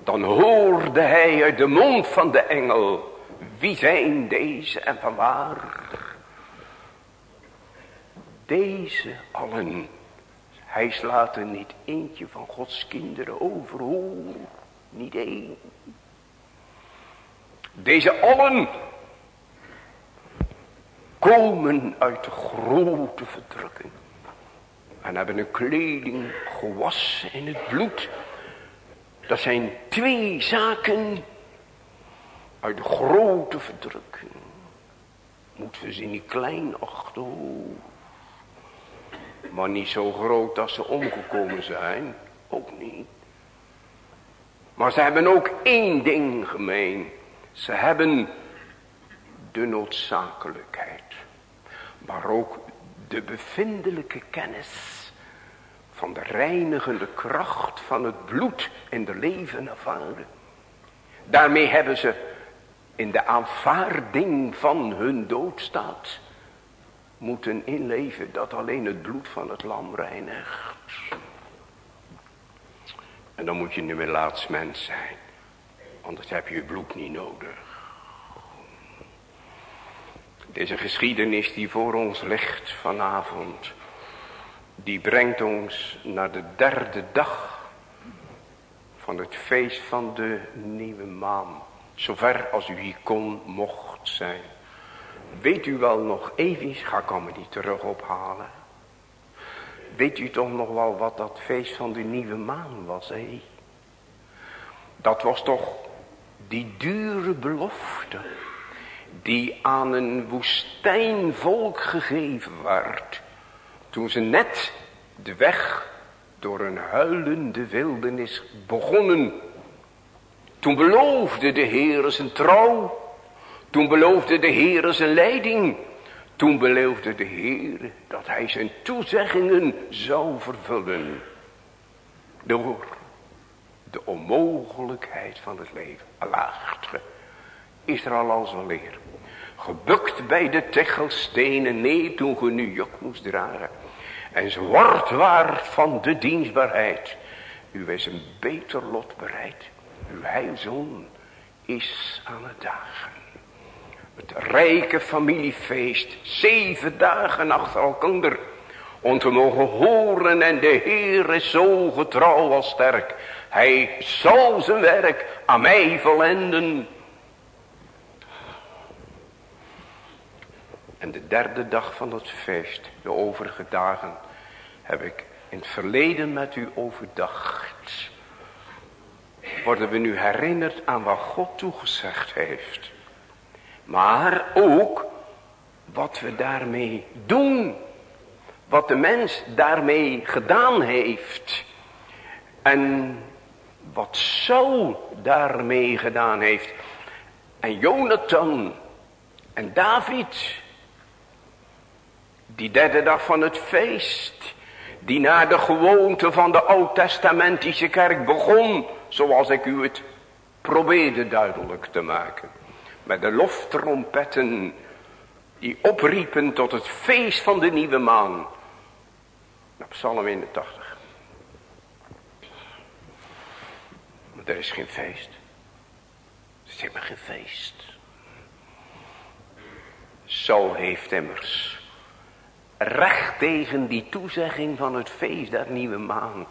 Dan hoorde hij uit de mond van de engel. Wie zijn deze en van waar? Deze allen. Hij slaat er niet eentje van Gods kinderen over. niet één. Deze allen komen uit de grote verdrukking. En hebben een kleding gewassen in het bloed. Dat zijn twee zaken uit de grote verdrukking. Moeten we ze niet klein achten. Maar niet zo groot dat ze omgekomen zijn. Ook niet. Maar ze hebben ook één ding gemeen. Ze hebben de noodzakelijkheid. Maar ook de bevindelijke kennis van de reinigende kracht van het bloed in de leven ervaren. Daarmee hebben ze in de aanvaarding van hun doodstaat moeten inleven dat alleen het bloed van het lam reinigt. En dan moet je nu meer laatst mens zijn. Anders heb je je bloed niet nodig. Deze geschiedenis die voor ons ligt vanavond. Die brengt ons naar de derde dag. Van het feest van de nieuwe maan. Zover als u hier kon mocht zijn. Weet u wel nog even, ga ik me niet terug ophalen. Weet u toch nog wel wat dat feest van de nieuwe maan was, hé? Dat was toch die dure belofte die aan een woestijnvolk gegeven werd. Toen ze net de weg door een huilende wildernis begonnen. Toen beloofde de Heer zijn trouw. Toen beloofde de Heer zijn leiding. Toen beloofde de Heer dat hij zijn toezeggingen zou vervullen. Door de onmogelijkheid van het leven. Alaagt Israël als wel leer. Gebukt bij de techelstenen, nee toen ge nu juk moest dragen. En zwart waard van de dienstbaarheid. U is een beter lot bereid. Uw heilzoon is aan het dagen. Het rijke familiefeest. Zeven dagen achter elkaar. Om te mogen horen en de Heer is zo getrouw als sterk. Hij zal zijn werk aan mij volenden. En de derde dag van het feest, de overige dagen, heb ik in het verleden met u overdacht. Worden we nu herinnerd aan wat God toegezegd heeft. Maar ook wat we daarmee doen. wat de mens daarmee gedaan heeft. En wat Saul daarmee gedaan heeft. En Jonathan en David. Die derde dag van het feest. Die naar de gewoonte van de oud-testamentische kerk begon. Zoals ik u het probeerde duidelijk te maken. Met de loftrompetten die opriepen tot het feest van de nieuwe maan. Psalm 81. Maar er is geen feest. Er is helemaal geen feest. Zo heeft immers recht tegen die toezegging van het feest der nieuwe maan.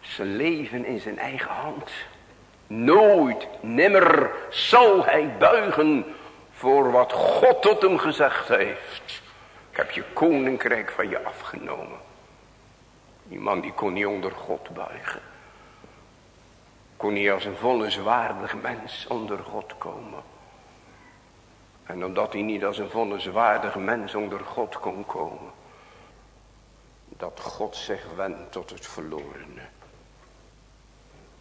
Zijn leven in zijn eigen hand. Nooit, nimmer zal hij buigen voor wat God tot hem gezegd heeft. Ik heb je koninkrijk van je afgenomen. Die man die kon niet onder God buigen. Kon niet als een vonniswaardig mens onder God komen. En omdat hij niet als een vonniswaardig mens onder God kon komen. Dat God zich wendt tot het verlorene.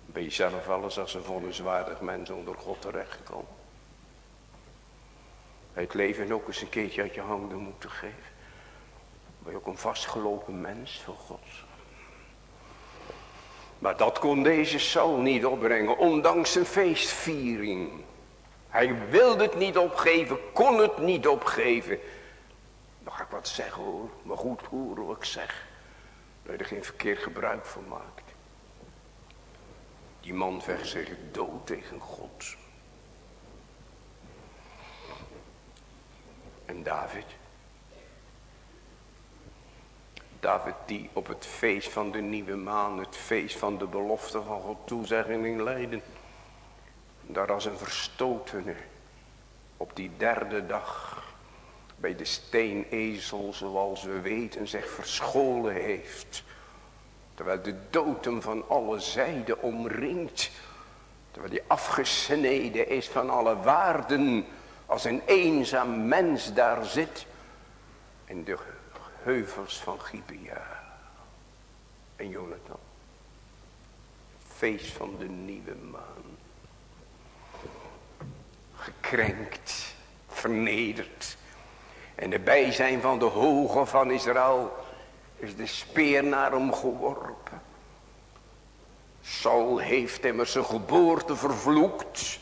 Ben je zelf alles als een vonniswaardig mens onder God terechtgekomen. Het leven ook eens een keertje uit je handen moeten geven. Ben je ook een vastgelopen mens voor God. Maar dat kon deze Saul niet opbrengen, ondanks zijn feestviering. Hij wilde het niet opgeven, kon het niet opgeven. Mag ik wat zeggen hoor, maar goed horen wat ik zeg. Dat je er geen verkeerd gebruik van maakt. Die man vecht zich dood tegen God. En David. David die op het feest van de nieuwe maan, het feest van de belofte van God toezegging in lijden. Daar als een verstotene op die derde dag bij de steenezel zoals we weten zich verscholen heeft. Terwijl de dood hem van alle zijden omringt. Terwijl hij afgesneden is van alle waarden. Als een eenzaam mens daar zit. In de heuvels van Gibea. En Jonathan. Feest van de nieuwe maan. Gekrenkt. Vernederd. En de bijzijn van de hoge van Israël is de speer naar hem geworpen. Saul heeft immers zijn geboorte vervloekt.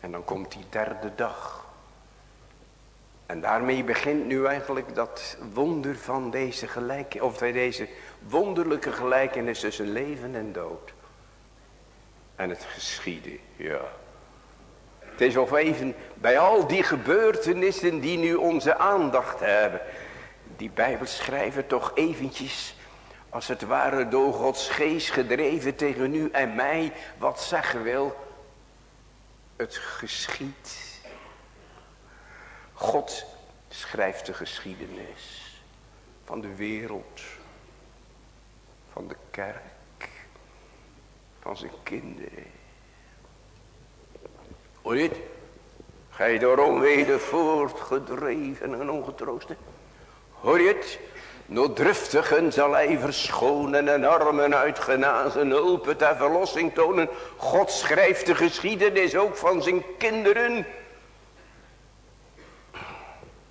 En dan komt die derde dag. En daarmee begint nu eigenlijk dat wonder van deze gelijk, of deze wonderlijke gelijkenis tussen leven en dood. En het geschieden, ja. Het is of even bij al die gebeurtenissen die nu onze aandacht hebben. Die Bijbel schrijven toch eventjes als het ware door Gods geest gedreven tegen u en mij wat zeggen wil. Het geschiet. God schrijft de geschiedenis van de wereld, van de kerk, van zijn kinderen. Hoor je? Gij door onweder voortgedreven en ongetroosten. Hoor je het? Nooddruftigen zal hij verschonen en armen uitgenazen hulpen ter verlossing tonen. God schrijft de geschiedenis ook van zijn kinderen.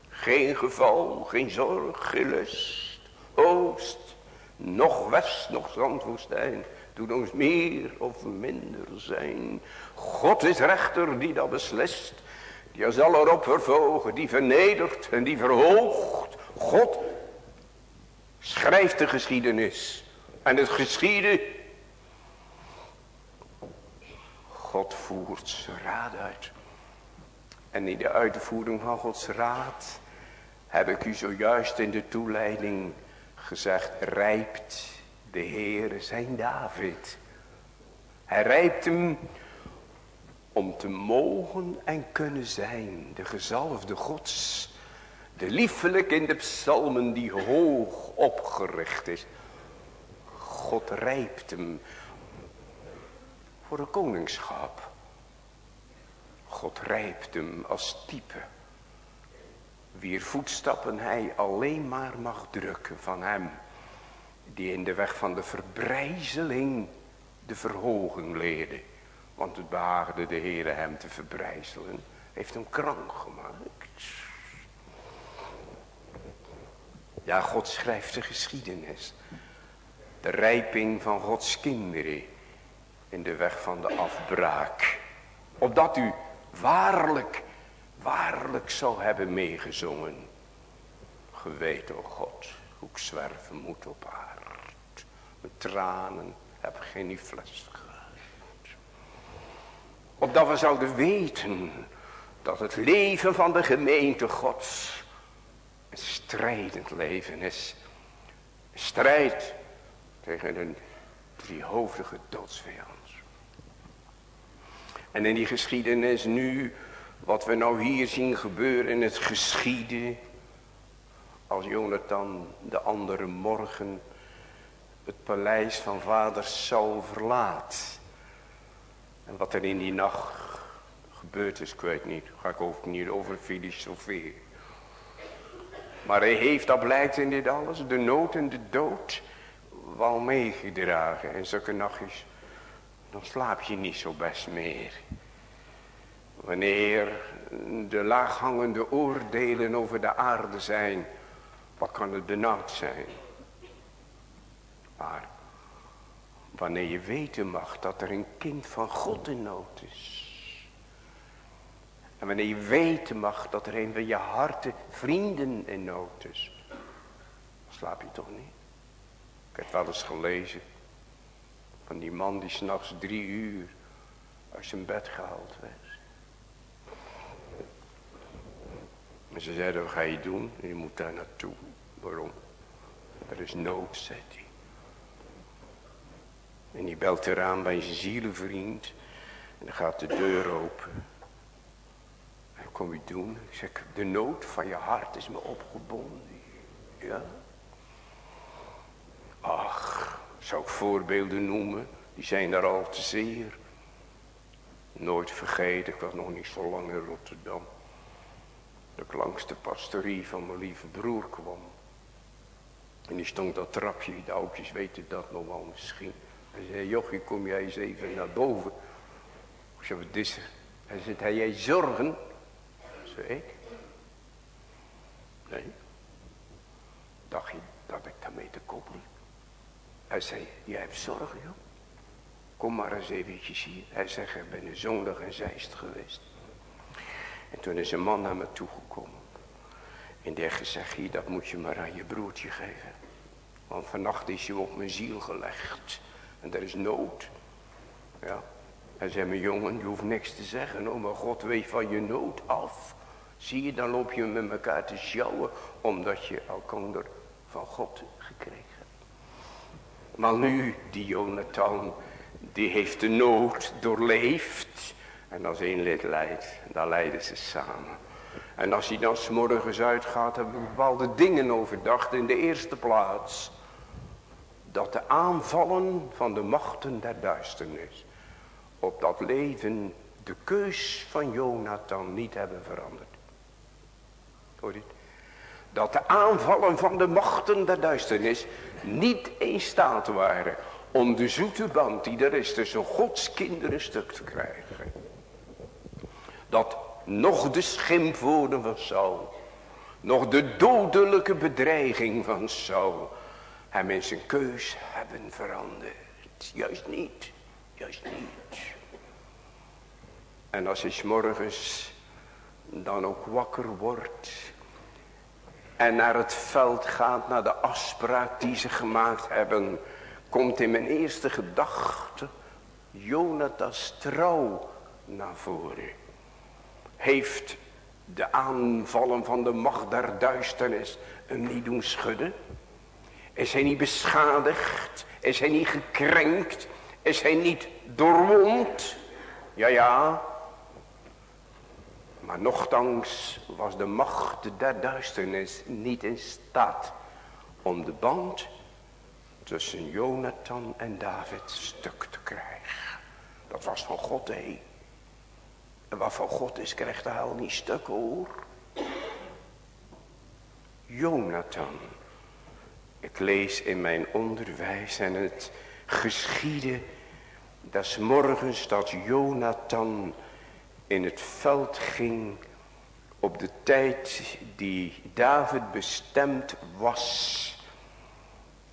Geen geval, geen zorg, geen lust. Oost, nog west, nog zandwoestijn. Doet ons meer of minder zijn. God is rechter die dat beslist. Die zal erop vervolgen, die vernedert en die verhoogt. God schrijft de geschiedenis. En het geschieden. God voert zijn raad uit. En in de uitvoering van Gods raad heb ik u zojuist in de toeleiding gezegd, rijpt de Heere zijn David. Hij rijpt hem om te mogen en kunnen zijn, de gezalfde gods, de liefelijk in de psalmen die hoog opgericht is. God rijpt hem voor een koningschap. God rijpt hem als type wier voetstappen hij alleen maar mag drukken van hem, die in de weg van de verbrijzeling de verhoging leerde. Want het behaagde de Heere hem te verbrijzelen, heeft hem krank gemaakt. Ja, God schrijft de geschiedenis. De rijping van Gods kinderen in de weg van de afbraak. Opdat u waarlijk, waarlijk zou hebben meegezongen. Geweet, o God, hoe ik zwerven moet op aard. Mijn tranen heb geen fles gehad. Opdat we zouden weten dat het leven van de gemeente Gods een strijdend leven is. Strijd tegen een driehoofdige doodsvijand. En in die geschiedenis nu, wat we nou hier zien gebeuren in het geschieden. Als Jonathan de andere morgen het paleis van vader Saul verlaat. En wat er in die nacht gebeurd is, ik weet niet. Ga ik ook niet over filosoferen. Maar hij heeft, dat blijkt in dit alles, de nood en de dood wel meegedragen. En zulke nachtjes, dan slaap je niet zo best meer. Wanneer de laaghangende oordelen over de aarde zijn, wat kan het benauwd zijn. Maar wanneer je weten mag dat er een kind van God in nood is. En wanneer je weten mag dat er een van je harten vrienden in nood is. Slaap je toch niet. Ik heb wel eens gelezen. Van die man die s'nachts drie uur uit zijn bed gehaald werd. En ze zeiden, wat ga je doen? je moet daar naartoe. Waarom? Er is nood, zei hij. En die belt eraan bij zijn zielenvriend. En dan gaat de deur open. En wat kom je doen? Ik zeg, de nood van je hart is me opgebonden. Ja. Ach, zou ik voorbeelden noemen. Die zijn daar al te zeer. Nooit vergeten, ik was nog niet zo lang in Rotterdam. Dat ik langs de pastorie van mijn lieve broer kwam. En die stond dat trapje, de oudjes weten dat nog wel misschien. Hij zei, jochie kom jij eens even naar boven. Zei, wat is? Hij zei, heb jij zorgen? Zei ik. Nee. Dacht je dat ik daarmee te kop liep? Hij zei, jij hebt zorgen joh. Kom maar eens eventjes hier. Hij zegt, ik ben een zondag en zijst geweest. En toen is een man naar me toegekomen. En die heeft gezegd, hier, dat moet je maar aan je broertje geven. Want vannacht is je op mijn ziel gelegd. En er is nood. Ja. Hij zei, mijn jongen, je hoeft niks te zeggen. Oh, maar God weet van je nood af. Zie je, dan loop je met elkaar te sjouwen. Omdat je elkander van God gekregen. Maar nu, die Jonathan, die heeft de nood doorleefd. En als één lid leidt, dan leiden ze samen. En als hij dan s'morgens uitgaat, hebben we bepaalde dingen overdacht. In de eerste plaats, dat de aanvallen van de machten der duisternis op dat leven de keus van Jonathan niet hebben veranderd. Hoor Dat de aanvallen van de machten der duisternis niet in staat waren om de zoete band die er is tussen Gods kinderen stuk te krijgen. Dat nog de schimpwoorden van Saul, nog de dodelijke bedreiging van Saul, hem in zijn keus hebben veranderd. Juist niet, juist niet. En als hij morgens dan ook wakker wordt en naar het veld gaat, naar de afspraak die ze gemaakt hebben, komt in mijn eerste gedachte Jonathas trouw naar voren. Heeft de aanvallen van de macht der duisternis hem niet doen schudden? Is hij niet beschadigd? Is hij niet gekrenkt? Is hij niet doorwond? Ja, ja. Maar nochtans was de macht der duisternis niet in staat om de band tussen Jonathan en David stuk te krijgen. Dat was van God heen. En wat van God is, krijgt de hel niet stuk hoor. Jonathan. Ik lees in mijn onderwijs en het geschiedde des morgens dat Jonathan in het veld ging op de tijd die David bestemd was.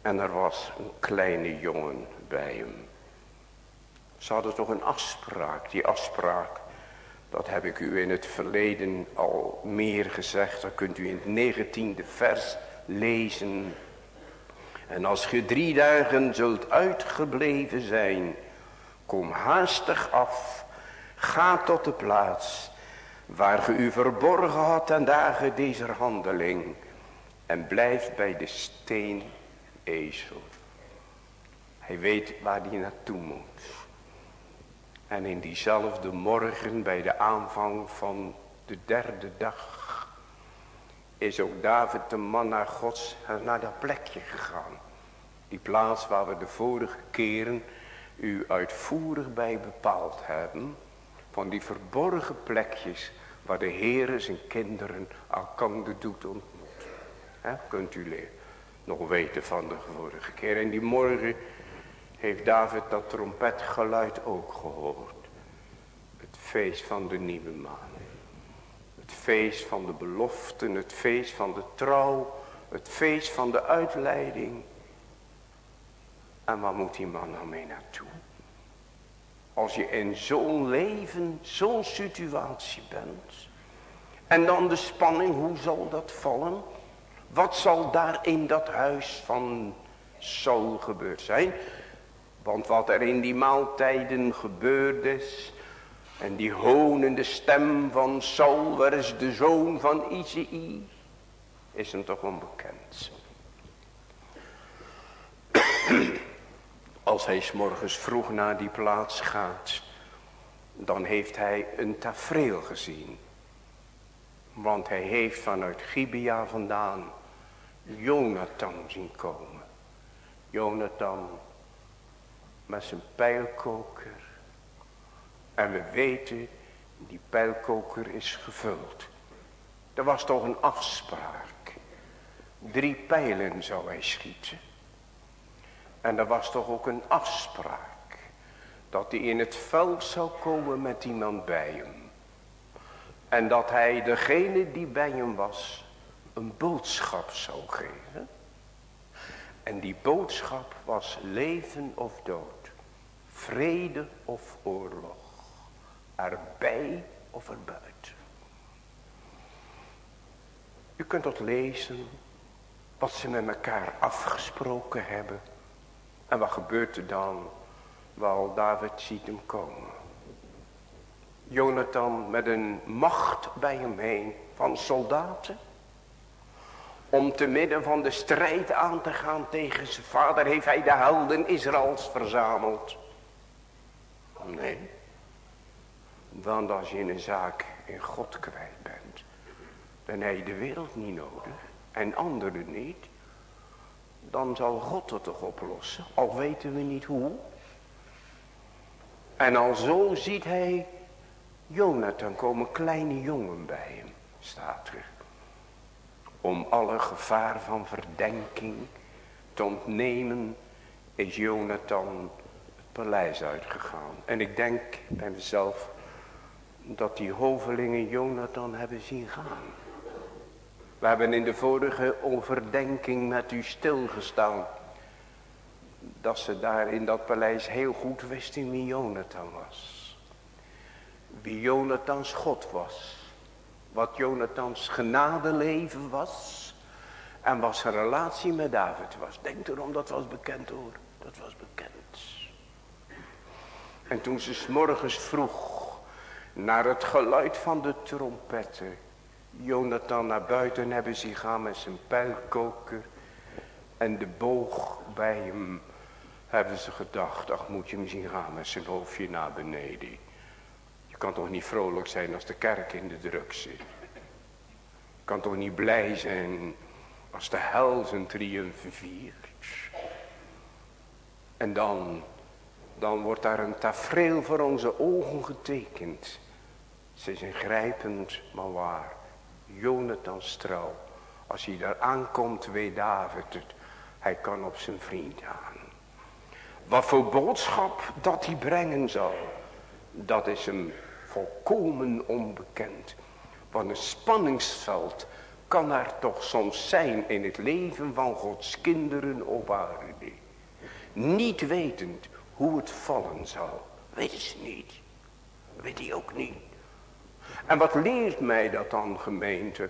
En er was een kleine jongen bij hem. Ze hadden toch een afspraak. Die afspraak, dat heb ik u in het verleden al meer gezegd. Dat kunt u in het negentiende vers lezen. En als ge drie dagen zult uitgebleven zijn, kom haastig af, ga tot de plaats waar ge u verborgen had en dagen deze handeling en blijf bij de steen ezel. Hij weet waar hij naartoe moet. En in diezelfde morgen bij de aanvang van de derde dag is ook David de man naar Gods naar dat plekje gegaan. Die plaats waar we de vorige keren u uitvoerig bij bepaald hebben. Van die verborgen plekjes waar de Heere zijn kinderen elkander doet ontmoeten. He, kunt u nog weten van de vorige keer. En die morgen heeft David dat trompetgeluid ook gehoord. Het feest van de nieuwe maan. Het feest van de beloften, het feest van de trouw, het feest van de uitleiding. En waar moet die man nou mee naartoe? Als je in zo'n leven, zo'n situatie bent. En dan de spanning, hoe zal dat vallen? Wat zal daar in dat huis van Saul gebeurd zijn? Want wat er in die maaltijden gebeurd is. En die honende stem van Saul, waar is de zoon van Izei? Is hem toch onbekend. Als hij s morgens vroeg naar die plaats gaat. Dan heeft hij een tafereel gezien. Want hij heeft vanuit Gibea vandaan Jonathan zien komen. Jonathan met zijn pijlkoker. En we weten, die pijlkoker is gevuld. Er was toch een afspraak. Drie pijlen zou hij schieten. En er was toch ook een afspraak. Dat hij in het veld zou komen met iemand bij hem. En dat hij degene die bij hem was een boodschap zou geven. En die boodschap was leven of dood. Vrede of oorlog. Erbij of erbuiten. U kunt dat lezen. Wat ze met elkaar afgesproken hebben. En wat gebeurt er dan? Wel, David ziet hem komen. Jonathan met een macht bij hem heen van soldaten. Om te midden van de strijd aan te gaan tegen zijn vader heeft hij de helden Israëls verzameld. Nee. Want als je in een zaak in God kwijt bent. Dan heb je de wereld niet nodig. En anderen niet. Dan zal God het toch oplossen. Al weten we niet hoe. En al zo ziet hij Jonathan komen kleine jongen bij hem. Staat er. Om alle gevaar van verdenking te ontnemen is Jonathan het paleis uitgegaan. En ik denk bij mezelf dat die hovelingen Jonathan hebben zien gaan. We hebben in de vorige overdenking met u stilgestaan. Dat ze daar in dat paleis heel goed wisten wie Jonathan was. Wie Jonathans God was. Wat Jonathans genadeleven was. En wat zijn relatie met David was. Denk erom, dat was bekend hoor. Dat was bekend. En toen ze s morgens vroeg. Naar het geluid van de trompetten. Jonathan naar buiten hebben zien gaan met zijn pijlkoker. En de boog bij hem. Hebben ze gedacht. Ach moet je hem zien gaan met zijn hoofdje naar beneden. Je kan toch niet vrolijk zijn als de kerk in de druk zit. Je kan toch niet blij zijn als de hel zijn triumfen viert. En dan, dan wordt daar een tafereel voor onze ogen getekend. Ze is ingrijpend, maar waar. Jonathan trouw Als hij daar aankomt, weet David het. Hij kan op zijn vriend aan. Wat voor boodschap dat hij brengen zal. Dat is hem volkomen onbekend. Want een spanningsveld kan er toch soms zijn in het leven van Gods kinderen op aarde. Niet wetend hoe het vallen zal. Weten ze niet. Weet hij ook niet. En wat leert mij dat dan gemeente?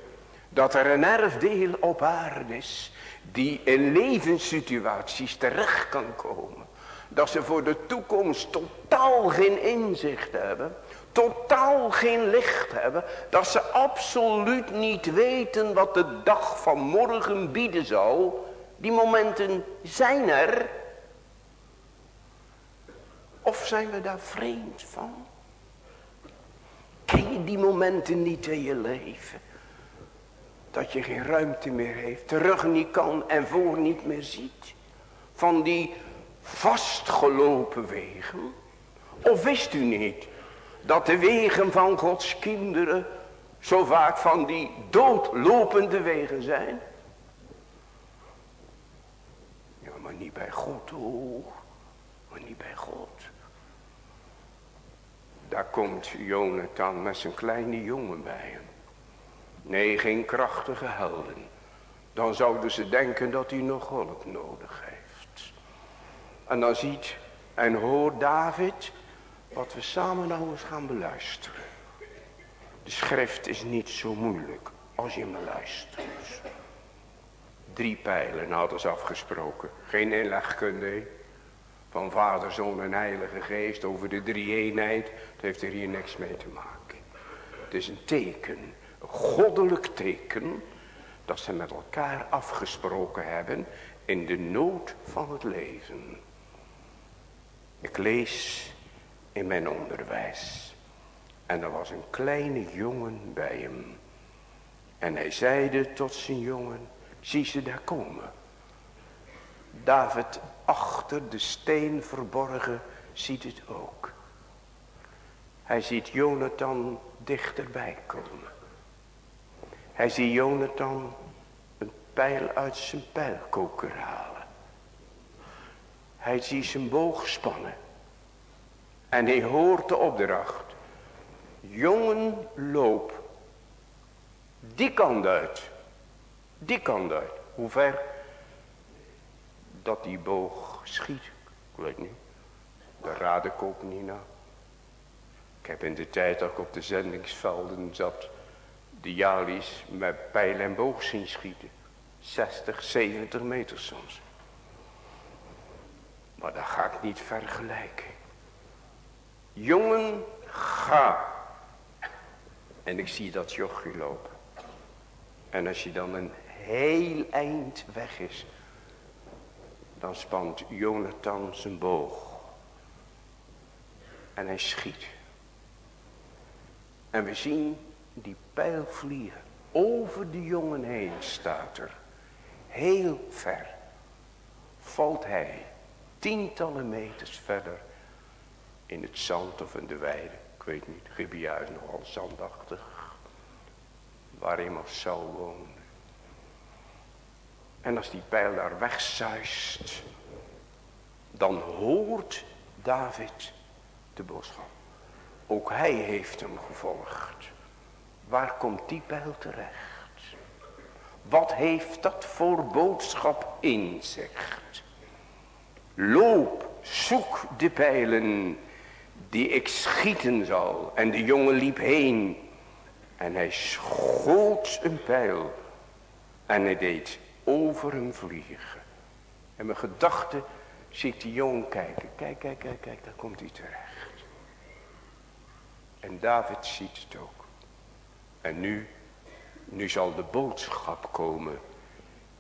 Dat er een erfdeel op aarde is. Die in levenssituaties terecht kan komen. Dat ze voor de toekomst totaal geen inzicht hebben. Totaal geen licht hebben. Dat ze absoluut niet weten wat de dag van morgen bieden zal. Die momenten zijn er. Of zijn we daar vreemd van? Ken je die momenten niet in je leven? Dat je geen ruimte meer heeft, terug niet kan en voor niet meer ziet. Van die vastgelopen wegen. Of wist u niet dat de wegen van Gods kinderen zo vaak van die doodlopende wegen zijn? Ja, maar niet bij God, oh. Maar niet bij God. Daar komt Jonathan met zijn kleine jongen bij hem. Nee, geen krachtige helden. Dan zouden ze denken dat hij nog hulp nodig heeft. En dan ziet en hoort David wat we samen nou eens gaan beluisteren. De schrift is niet zo moeilijk als je me luistert. Drie pijlen hadden ze afgesproken. Geen inlegkunde van vader, zoon en heilige geest over de drie eenheid. Dat heeft er hier niks mee te maken. Het is een teken, een goddelijk teken, dat ze met elkaar afgesproken hebben in de nood van het leven. Ik lees in mijn onderwijs. En er was een kleine jongen bij hem. En hij zeide tot zijn jongen, zie ze daar komen. David achter de steen verborgen ziet het ook. Hij ziet Jonathan dichterbij komen. Hij ziet Jonathan een pijl uit zijn pijlkoker halen. Hij ziet zijn boog spannen. En hij hoort de opdracht. Jongen loop. Die kant uit. Die kant uit. Hoe ver? Dat die boog schiet. Ik weet niet. Daar raad ik ook niet naar. Ik heb in de tijd dat ik op de zendingsvelden zat. De jalies met pijl en boog zien schieten. 60, 70 meter soms. Maar dat ga ik niet vergelijken. Jongen, ga. En ik zie dat jochie lopen. En als je dan een heel eind weg is dan spant Jonathan zijn boog. En hij schiet. En we zien die pijl vliegen. Over de jongen heen staat er. Heel ver. Valt hij tientallen meters verder. In het zand of in de weide. Ik weet niet. Gibia is nogal zandachtig. Waar iemand zou wonen. En als die pijl daar wegzuist, dan hoort David de boodschap. Ook hij heeft hem gevolgd. Waar komt die pijl terecht? Wat heeft dat voor boodschap in zich? Loop, zoek de pijlen die ik schieten zal. En de jongen liep heen. En hij schoot een pijl. En hij deed over hem vliegen. En mijn gedachte ziet die jongen kijken. Kijk, kijk, kijk, kijk, daar komt hij terecht. En David ziet het ook. En nu, nu zal de boodschap komen.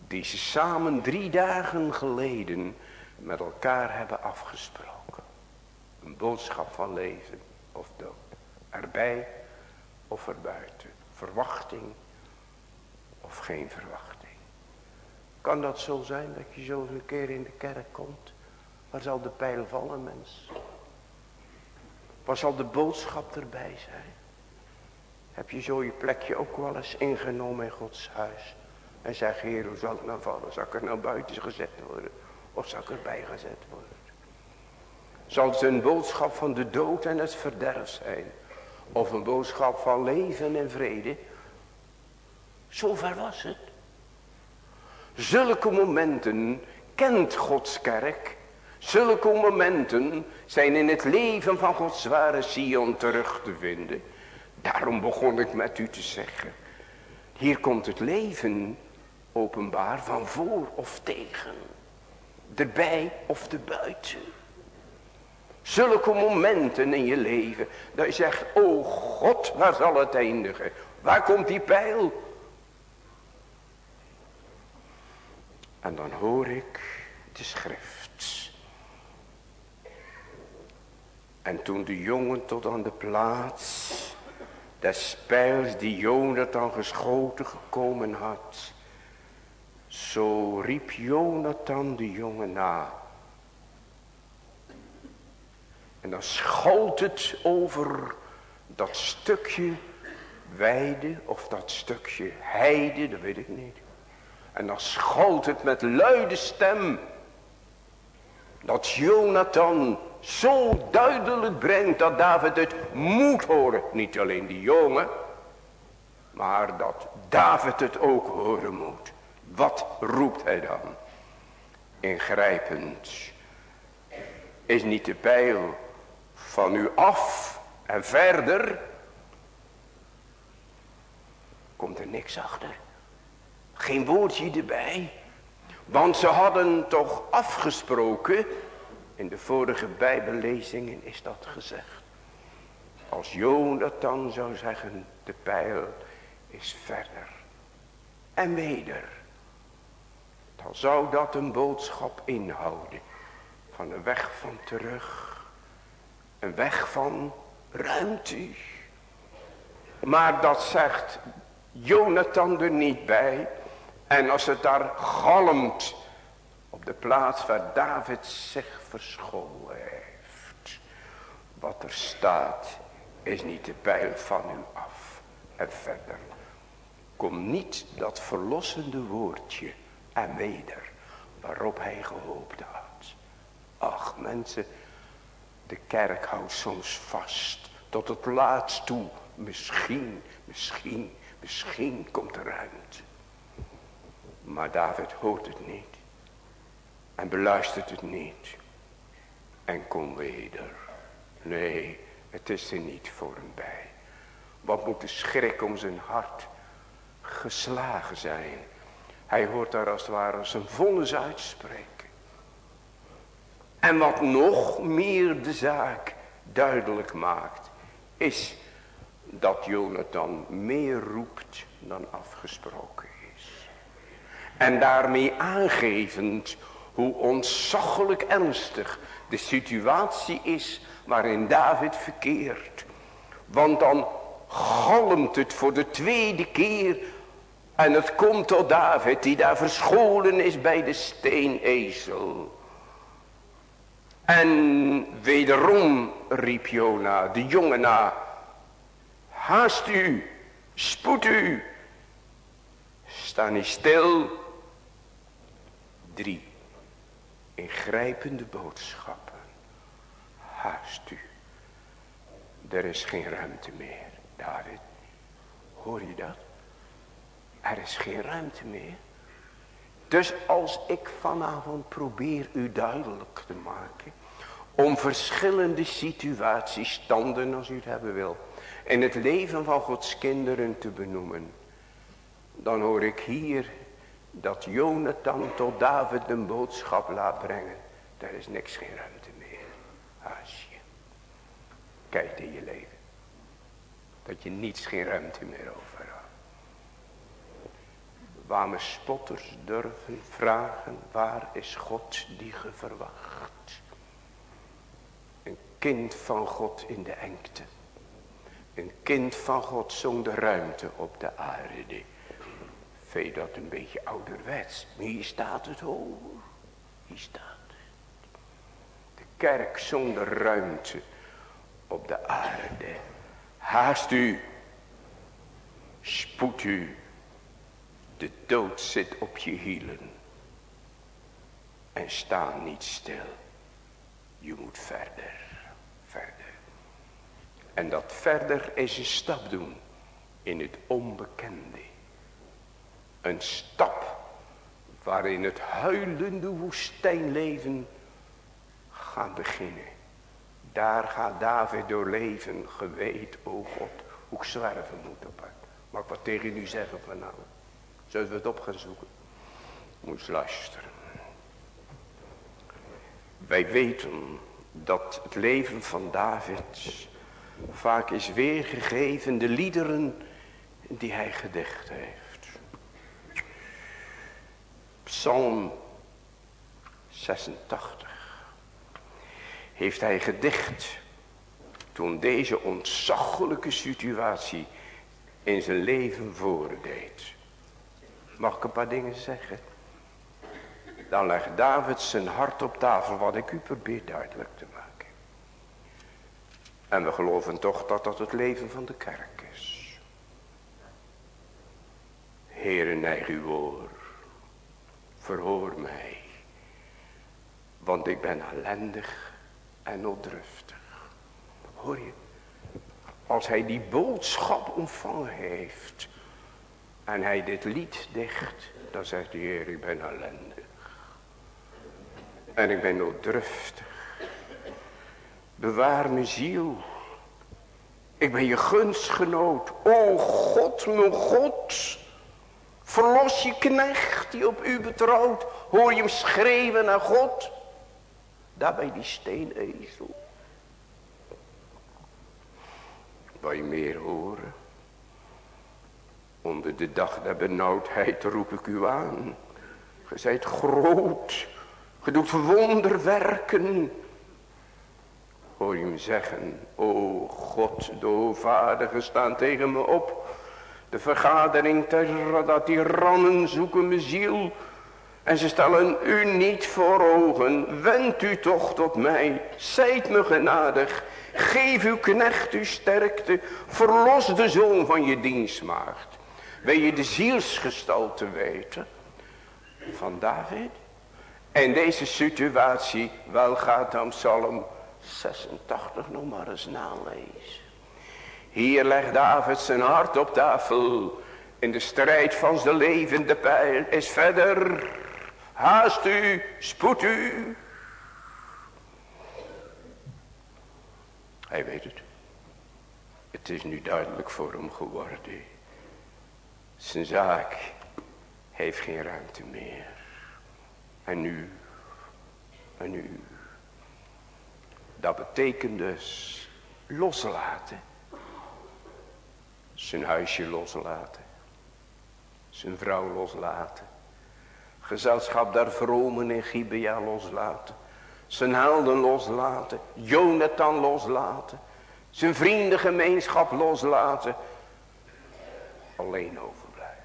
Die ze samen drie dagen geleden met elkaar hebben afgesproken. Een boodschap van leven of dood. Erbij of erbuiten. Verwachting of geen verwachting. Kan dat zo zijn dat je zo een keer in de kerk komt? Waar zal de pijl vallen mens? Waar zal de boodschap erbij zijn? Heb je zo je plekje ook wel eens ingenomen in Gods huis? En zeg, Heer, hoe zal ik nou vallen? Zal ik er nou buiten gezet worden? Of zal ik erbij gezet worden? Zal het een boodschap van de dood en het verderf zijn? Of een boodschap van leven en vrede? Zover was het. Zulke momenten kent Gods kerk. Zulke momenten zijn in het leven van Gods zware Sion terug te vinden. Daarom begon ik met u te zeggen. Hier komt het leven openbaar van voor of tegen. Erbij of erbuiten. Zulke momenten in je leven. Dat je zegt, oh God, waar zal het eindigen? Waar komt die pijl? En dan hoor ik de schrift. En toen de jongen tot aan de plaats des pijls die Jonathan geschoten gekomen had. Zo riep Jonathan de jongen na. En dan schoot het over dat stukje weide of dat stukje heide, dat weet ik niet. En dan schoot het met luide stem. Dat Jonathan zo duidelijk brengt dat David het moet horen. Niet alleen die jongen. Maar dat David het ook horen moet. Wat roept hij dan? Ingrijpend. Is niet de pijl van u af en verder. Komt er niks achter. Geen woordje erbij. Want ze hadden toch afgesproken. In de vorige bijbellezingen is dat gezegd. Als Jonathan zou zeggen. De pijl is verder. En weder. Dan zou dat een boodschap inhouden. Van een weg van terug. Een weg van ruimte. Maar dat zegt Jonathan er niet bij. En als het daar galmt op de plaats waar David zich verscholen heeft. Wat er staat is niet de pijl van u af. En verder. Kom niet dat verlossende woordje en weder waarop hij gehoopt had. Ach mensen, de kerk houdt soms vast tot het laatst toe. Misschien, misschien, misschien komt er ruimte. Maar David hoort het niet. En beluistert het niet. En kom weder. Nee, het is er niet voor hem bij. Wat moet de schrik om zijn hart geslagen zijn. Hij hoort daar als het ware zijn vonnis uitspreken. En wat nog meer de zaak duidelijk maakt. Is dat Jonathan meer roept dan afgesproken en daarmee aangevend hoe ontzaglijk ernstig de situatie is waarin David verkeert. Want dan galmt het voor de tweede keer. En het komt tot David die daar verscholen is bij de steenezel. En wederom riep Jona de jongen na. Haast u, spoed u. Sta niet stil Drie. Ingrijpende boodschappen. Haast u. Er is geen ruimte meer, David. Hoor je dat? Er is geen ruimte meer. Dus als ik vanavond probeer u duidelijk te maken. Om verschillende situaties, standen als u het hebben wil. In het leven van Gods kinderen te benoemen. Dan hoor ik hier dat Jonathan tot David een boodschap laat brengen. Daar is niks geen ruimte meer. Als je kijkt in je leven. Dat je niets geen ruimte meer over had. Waar me spotters durven vragen. Waar is God die ge verwacht? Een kind van God in de engte. Een kind van God zonder ruimte op de aarde vind dat een beetje ouderwets. Maar hier staat het hoor. Hier staat het. De kerk zonder ruimte op de aarde. Haast u. Spoed u. De dood zit op je hielen. En sta niet stil. Je moet verder. Verder. En dat verder is een stap doen. In het onbekende. Een stap. Waarin het huilende woestijnleven gaat beginnen. Daar gaat David door leven. Geweet, o God, hoe ik zwerven moet op het. Mag ik wat tegen u zeggen vanavond? Zullen we het op gaan zoeken? Moet luisteren. Wij weten dat het leven van David vaak is weergegeven de liederen die hij gedicht heeft. Psalm 86 heeft hij gedicht toen deze ontzaglijke situatie in zijn leven voordeed. Mag ik een paar dingen zeggen? Dan legt David zijn hart op tafel wat ik u probeer duidelijk te maken. En we geloven toch dat dat het leven van de kerk is. Heere, neig uw oor. Verhoor mij. Want ik ben ellendig en noodruftig. Hoor je? Als hij die boodschap ontvangen heeft. En hij dit lied dicht. Dan zegt de Heer, ik ben ellendig. En ik ben nooddruftig. Bewaar mijn ziel. Ik ben je gunstgenoot. O God, mijn God. Verlos je knecht die op u betrouwt. Hoor je hem schreeuwen naar God. Daar bij die steenezel. Wil je meer horen? Onder de dag der benauwdheid roep ik u aan. Ge zijt groot. Ge doet wonderwerken. Hoor je hem zeggen. O God, de Vader, staan tegen me op. De vergadering ter dat die rannen zoeken mijn ziel. En ze stellen u niet voor ogen. Wend u toch tot mij. Zijt me genadig. Geef uw knecht uw sterkte. Verlos de zoon van je dienstmaagd. Wil je de zielsgestalte weten? Van David? En deze situatie, wel gaat dan Psalm 86 nog maar eens nalezen. Hier legt David zijn hart op tafel. In de strijd van zijn leven, de pijl is verder. Haast u, spoed u. Hij weet het. Het is nu duidelijk voor hem geworden. Zijn zaak heeft geen ruimte meer. En nu, en nu. Dat betekent dus loslaten. Zijn huisje loslaten. Zijn vrouw loslaten. Gezelschap daar vromen in Gibea loslaten. Zijn helden loslaten. Jonathan loslaten. Zijn vriendengemeenschap loslaten. Alleen overblijven.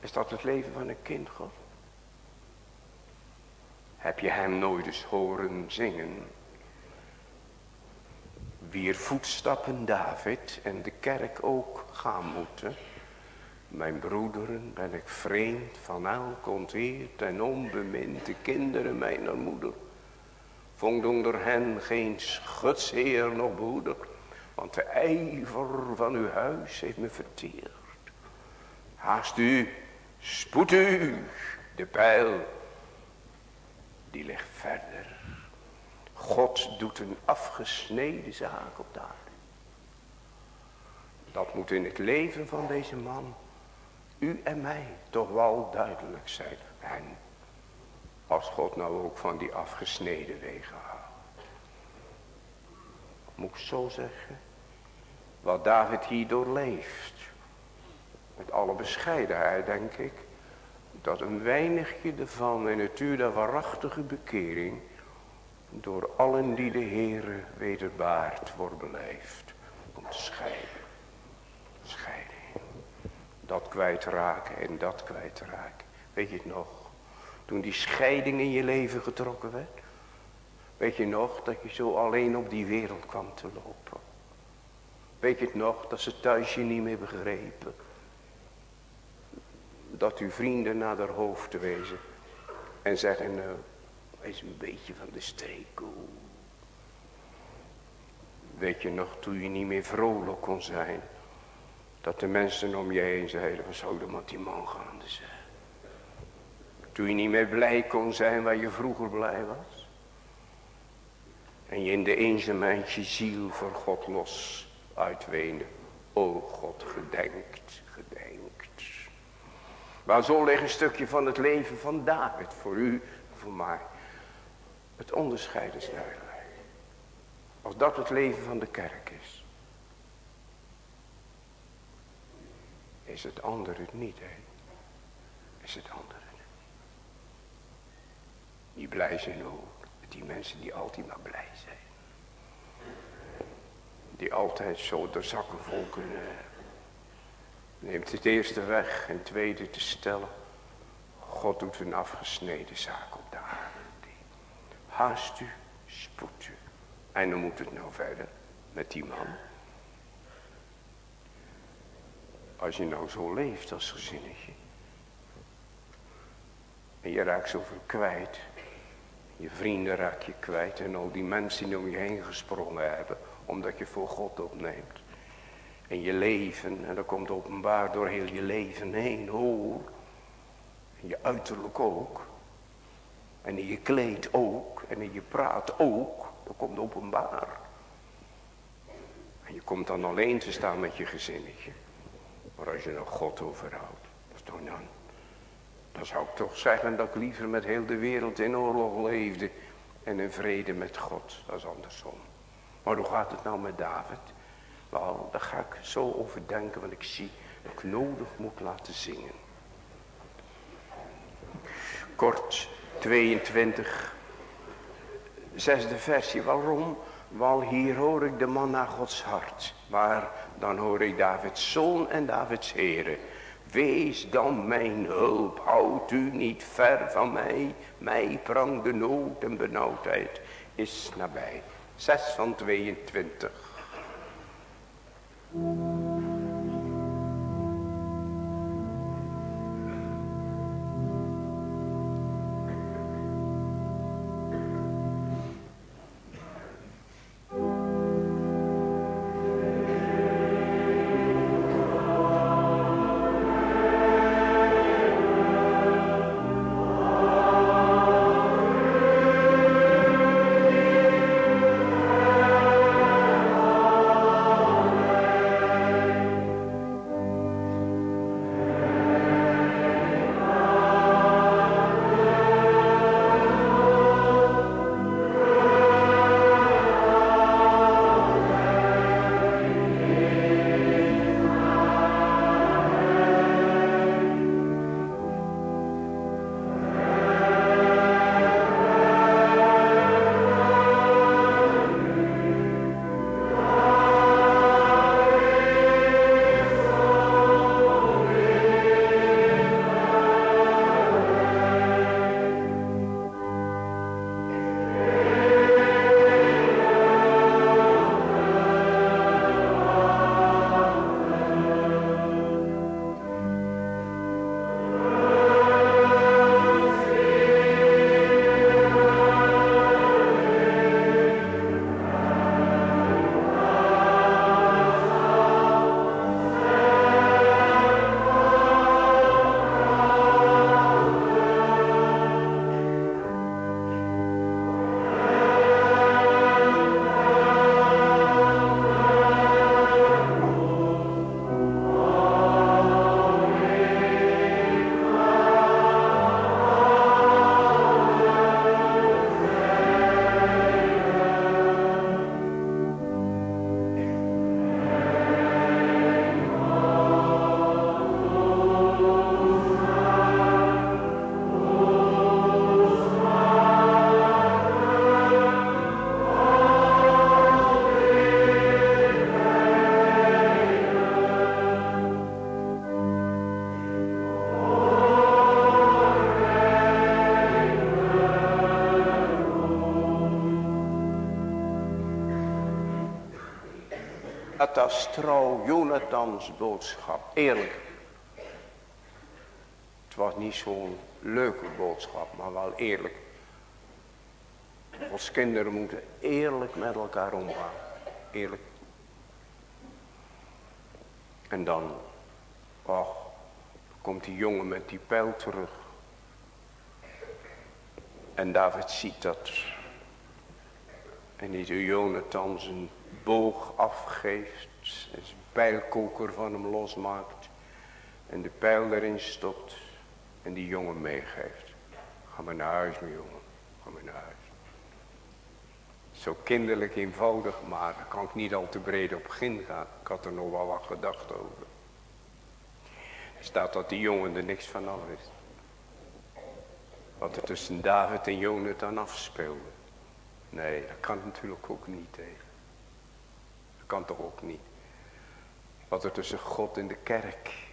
Is dat het leven van een kind God? Heb je hem nooit eens horen zingen? Wier voetstappen David en de kerk ook gaan moeten. Mijn broederen ben ik vreemd van elk onteerd en onbemind. De kinderen mijner moeder. Vond onder hen geen schutsheer nog broeder. Want de ijver van uw huis heeft me verteerd. Haast u, spoed u, de pijl die ligt verder. God doet een afgesneden zaak op daar. Dat moet in het leven van deze man, u en mij, toch wel duidelijk zijn. En als God nou ook van die afgesneden wegen houdt. Moet ik zo zeggen. Wat David hier doorleeft. Met alle bescheidenheid denk ik dat een weinigje ervan in het uur der waarachtige bekering door allen die de Heere wederbaard wordt beleefd. Te scheiden. Scheiding. Dat kwijtraken en dat kwijtraken. Weet je het nog? Toen die scheiding in je leven getrokken werd. Weet je nog dat je zo alleen op die wereld kwam te lopen. Weet je het nog dat ze thuis je niet meer begrepen. dat uw vrienden naar haar hoofd wezen. En zeggen, nou, is een beetje van de streek. Weet je nog, toen je niet meer vrolijk kon zijn. Dat de mensen om je heen zeiden, wat zou er met die man gaande zijn. Toen je niet meer blij kon zijn waar je vroeger blij was. En je in de eenzaamheid je ziel voor God los uitweende. O God, gedenkt, gedenkt. Maar zo ligt een stukje van het leven van David voor u, voor mij. Het onderscheid is duidelijk. Als dat het leven van de kerk is. Is het andere het niet, hè? Is het andere het Die blij zijn ook. Die mensen die altijd maar blij zijn. Die altijd zo de zakken vol kunnen Neemt het eerste weg en tweede te stellen. God doet een afgesneden zaak. Haast u, spoed u. En dan moet het nou verder met die man. Als je nou zo leeft als gezinnetje. En je raakt zoveel kwijt. Je vrienden raak je kwijt. En al die mensen die om je heen gesprongen hebben. Omdat je voor God opneemt. En je leven. En dat komt openbaar door heel je leven heen hoor. En je uiterlijk ook. En in je kleed ook. En in je praat ook. Dat komt openbaar. En je komt dan alleen te staan met je gezinnetje. Maar als je nog God overhoudt. Dan, dan, dan zou ik toch zeggen dat ik liever met heel de wereld in oorlog leefde. En in vrede met God. Dat is andersom. Maar hoe gaat het nou met David? Wel, daar ga ik zo over denken. Want ik zie dat ik nodig moet laten zingen. Kort 22. Zesde versie. Waarom? Wel hier hoor ik de man naar Gods hart. Maar dan hoor ik Davids zoon en Davids heren. Wees dan mijn hulp, houd u niet ver van mij. Mij prang de nood en benauwdheid is nabij. 6 van 22. Als trouw Jonathans boodschap. Eerlijk. was niet zo'n leuke boodschap, maar wel eerlijk. Ons kinderen moeten eerlijk met elkaar omgaan. Eerlijk. En dan, och, komt die jongen met die pijl terug. En David ziet dat. En die Jonathan zijn boog afgeeft. Zijn pijlkoker van hem losmaakt. En de pijl erin stopt. En die jongen meegeeft. Ga maar naar huis mijn jongen. Ga maar naar huis. Zo kinderlijk eenvoudig, maar daar kan ik niet al te breed op gaan. Ik had er nog wel wat gedacht over. Er staat dat die jongen er niks van af is. Wat er tussen David en Jonathan afspeelde. Nee, dat kan natuurlijk ook niet tegen. Dat kan toch ook niet. Wat er tussen God en de kerk.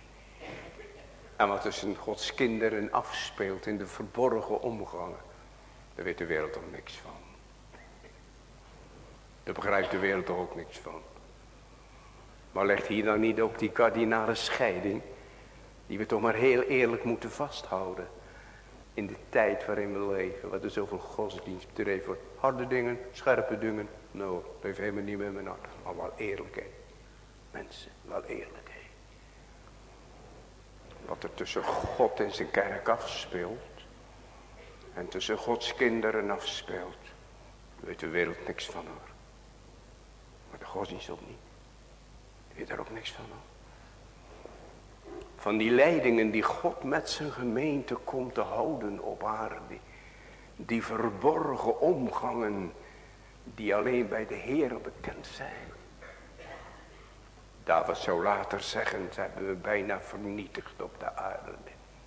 En wat tussen Gods kinderen afspeelt in de verborgen omgangen. Daar weet de wereld toch niks van. Daar begrijpt de wereld toch ook niks van. Maar legt hier dan niet ook die kardinale scheiding. Die we toch maar heel eerlijk moeten vasthouden. In de tijd waarin we leven. Wat er zoveel godsdienst betreft. Voor harde dingen, scherpe dingen. Nou, dat heeft helemaal niet met mijn hart. Maar wel eerlijkheid. Mensen, wel eerlijkheid. Wat er tussen God en zijn kerk afspeelt. En tussen Gods kinderen afspeelt. Weet de wereld niks van hoor. Maar de godsdienst ook niet. Weet daar ook niks van hoor van die leidingen die God met zijn gemeente komt te houden op aarde. Die verborgen omgangen die alleen bij de Heer bekend zijn. David zou later zeggen, ze hebben we bijna vernietigd op de aarde.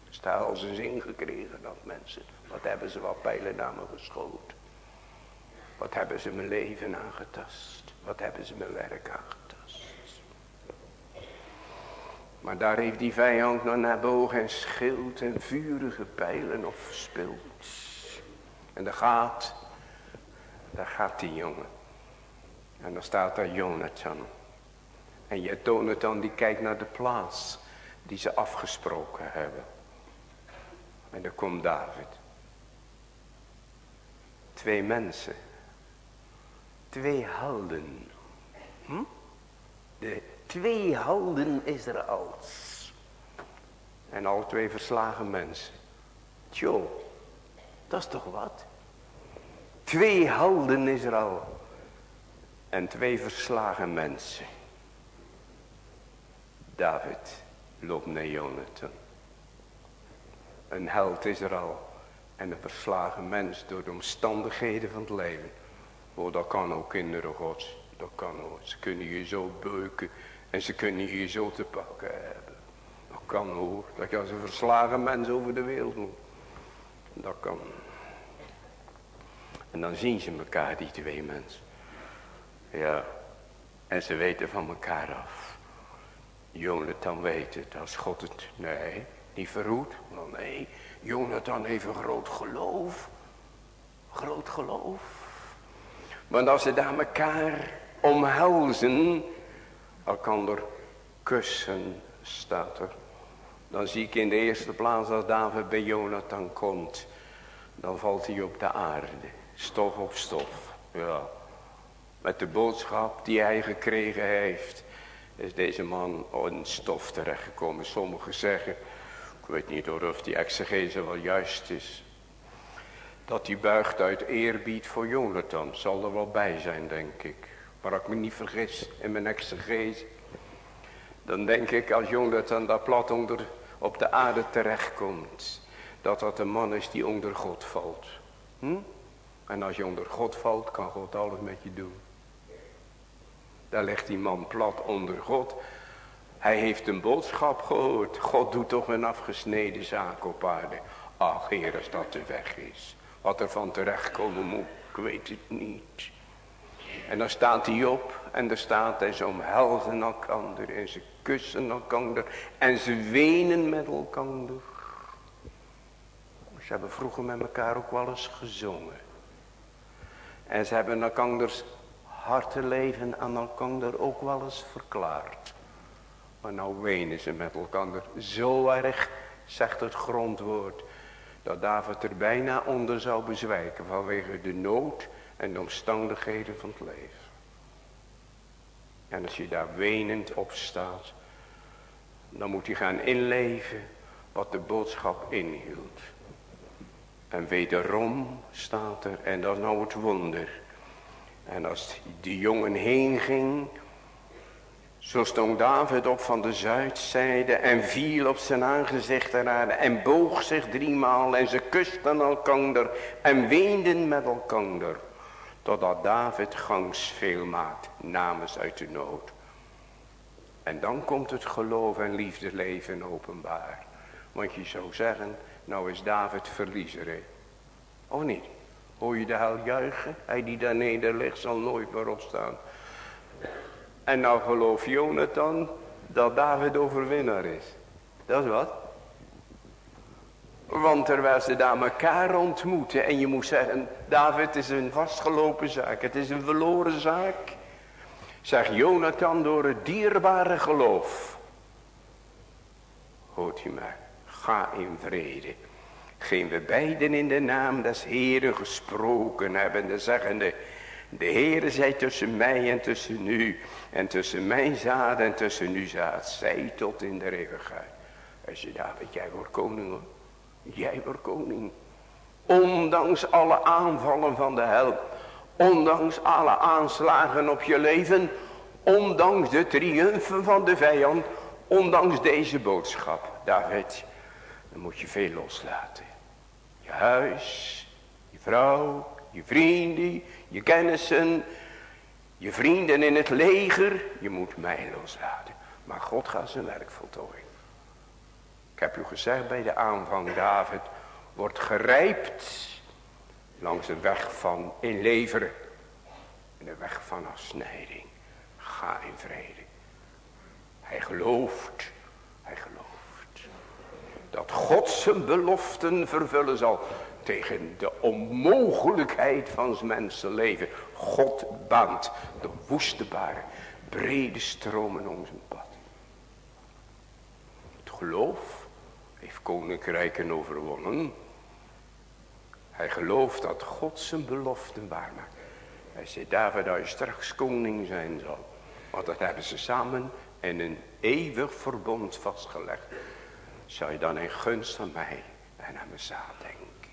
Sta als een zin gekregen dat mensen. Wat hebben ze wat pijlen naar me geschoten. Wat hebben ze mijn leven aangetast. Wat hebben ze mijn werk aangetast. Maar daar heeft die vijand nog naar boog en schild en vurige pijlen op verspild. En daar gaat, daar gaat die jongen. En dan staat daar Jonathan. En Jonathan die kijkt naar de plaats die ze afgesproken hebben. En dan komt David. Twee mensen. Twee helden. Hm? De Twee helden Israëls. En al twee verslagen mensen. Tjo, dat is toch wat? Twee helden Israël. En twee verslagen mensen. David loopt naar Jonathan. Een held Israël. En een verslagen mens door de omstandigheden van het leven. Oh, dat kan ook kinderen gods. Dat kan ook. Ze kunnen je zo beuken en ze kunnen hier zo te pakken hebben. Dat kan hoor. Dat je als een verslagen mens over de wereld moet. Dat kan. En dan zien ze elkaar, die twee mensen. Ja. En ze weten van elkaar af. Jonathan weet het. Als God het, nee, niet verroet. Wel nee. Jonathan heeft een groot geloof. Groot geloof. Want als ze daar elkaar omhelzen elkander kussen, staat er. Dan zie ik in de eerste plaats als David bij Jonathan komt. Dan valt hij op de aarde. Stof op stof. Ja. Met de boodschap die hij gekregen heeft. Is deze man in stof terechtgekomen. Sommigen zeggen. Ik weet niet of die exegese wel juist is. Dat hij buigt uit eerbied voor Jonathan. Zal er wel bij zijn denk ik. Maar ik me niet vergis in mijn exegese. Dan denk ik als Jonathan daar plat onder op de aarde terechtkomt. Dat dat een man is die onder God valt. Hm? En als je onder God valt kan God alles met je doen. Daar ligt die man plat onder God. Hij heeft een boodschap gehoord. God doet toch een afgesneden zaak op aarde. Ach heer als dat de weg is. Wat er van terechtkomen moet. Ik weet het niet. En dan staat hij op en er staat en ze omhelzen elkander en ze kussen elkander en ze wenen met elkander. Ze hebben vroeger met elkaar ook wel eens gezongen. En ze hebben elkanders harteleven aan elkander ook wel eens verklaard. Maar nou wenen ze met elkaar zo erg zegt het grondwoord, dat David er bijna onder zou bezwijken vanwege de nood en de omstandigheden van het leven. En als je daar wenend op staat, dan moet je gaan inleven wat de boodschap inhield. En wederom staat er, en dat is nou het wonder. En als die jongen heen ging, zo stond David op van de zuidzijde en viel op zijn aangezicht eraan en boog zich driemaal en ze kusten elkander en weenden met elkander. Totdat David gangs veel maakt namens uit de nood. En dan komt het geloof en liefdeleven openbaar. Want je zou zeggen, nou is David verliezer. Of niet? Hoor je de hel juichen? Hij die daar neder ligt zal nooit meer opstaan. En nou geloof Jonathan dat David overwinnaar is. Dat is wat. Want terwijl ze daar elkaar ontmoeten en je moet zeggen, David is een vastgelopen zaak, het is een verloren zaak. Zeg Jonathan door het dierbare geloof. Hoort u maar, ga in vrede. Geen we beiden in de naam des Heeren gesproken hebben, de zeggende, de Heere zij tussen mij en tussen u. En tussen mijn zaad en tussen uw zaad. Zij tot in de eeuwigheid. Als je David, jij wordt koning hoor. Jij wordt koning. Ondanks alle aanvallen van de hel. Ondanks alle aanslagen op je leven. Ondanks de triumfen van de vijand. Ondanks deze boodschap. David, dan moet je veel loslaten. Je huis, je vrouw, je vrienden, je kennissen, je vrienden in het leger, je moet mij loslaten. Maar God gaat zijn werk voltooien. Ik heb u gezegd bij de aanvang, David wordt gerijpt langs de weg van inleveren. En de weg van afsnijding. Ga in vrede. Hij gelooft. Dat God zijn beloften vervullen zal tegen de onmogelijkheid van zijn mensenleven. God baant de woeste baren, brede stromen om zijn pad. Het geloof heeft koninkrijken overwonnen. Hij gelooft dat God zijn beloften waarmaakt. Hij zei, David, dat je straks koning zijn zal. Want dat hebben ze samen in een eeuwig verbond vastgelegd. Zou je dan in gunst van mij en aan mijn zaad denken.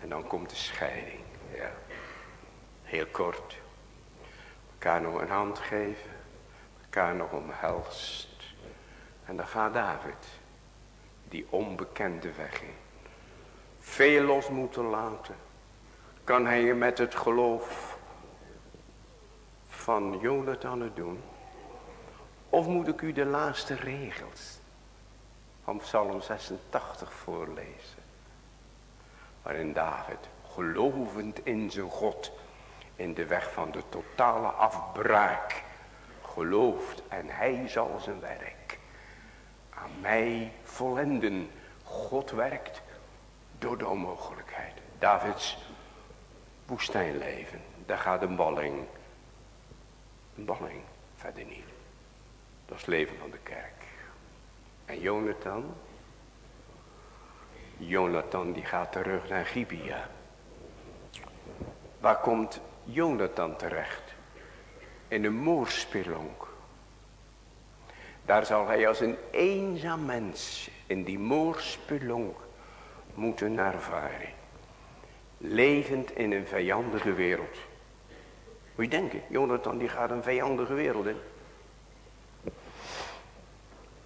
En dan komt de scheiding. Ja. Heel kort. Elkaar nog een hand geven. Elkaar nog omhelst. En dan gaat David. Die onbekende weg in. Veel los moeten laten. Kan hij je met het geloof van Jonathan het doen? Of moet ik u de laatste regels van Psalm 86 voorlezen? waarin David gelovend in zijn God in de weg van de totale afbraak gelooft en hij zal zijn werk aan mij vollenden. God werkt door de onmogelijkheid. Davids woestijnleven, daar gaat een balling. Een balling, verder niet. Dat is het leven van de kerk. En Jonathan, Jonathan die gaat terug naar Gibea. Waar komt Jonathan terecht? In een moorspelonk. Daar zal hij als een eenzaam mens in die moorspelonk moeten ervaren. Levend in een vijandige wereld. Moet je denken, Jonathan die gaat een vijandige wereld in.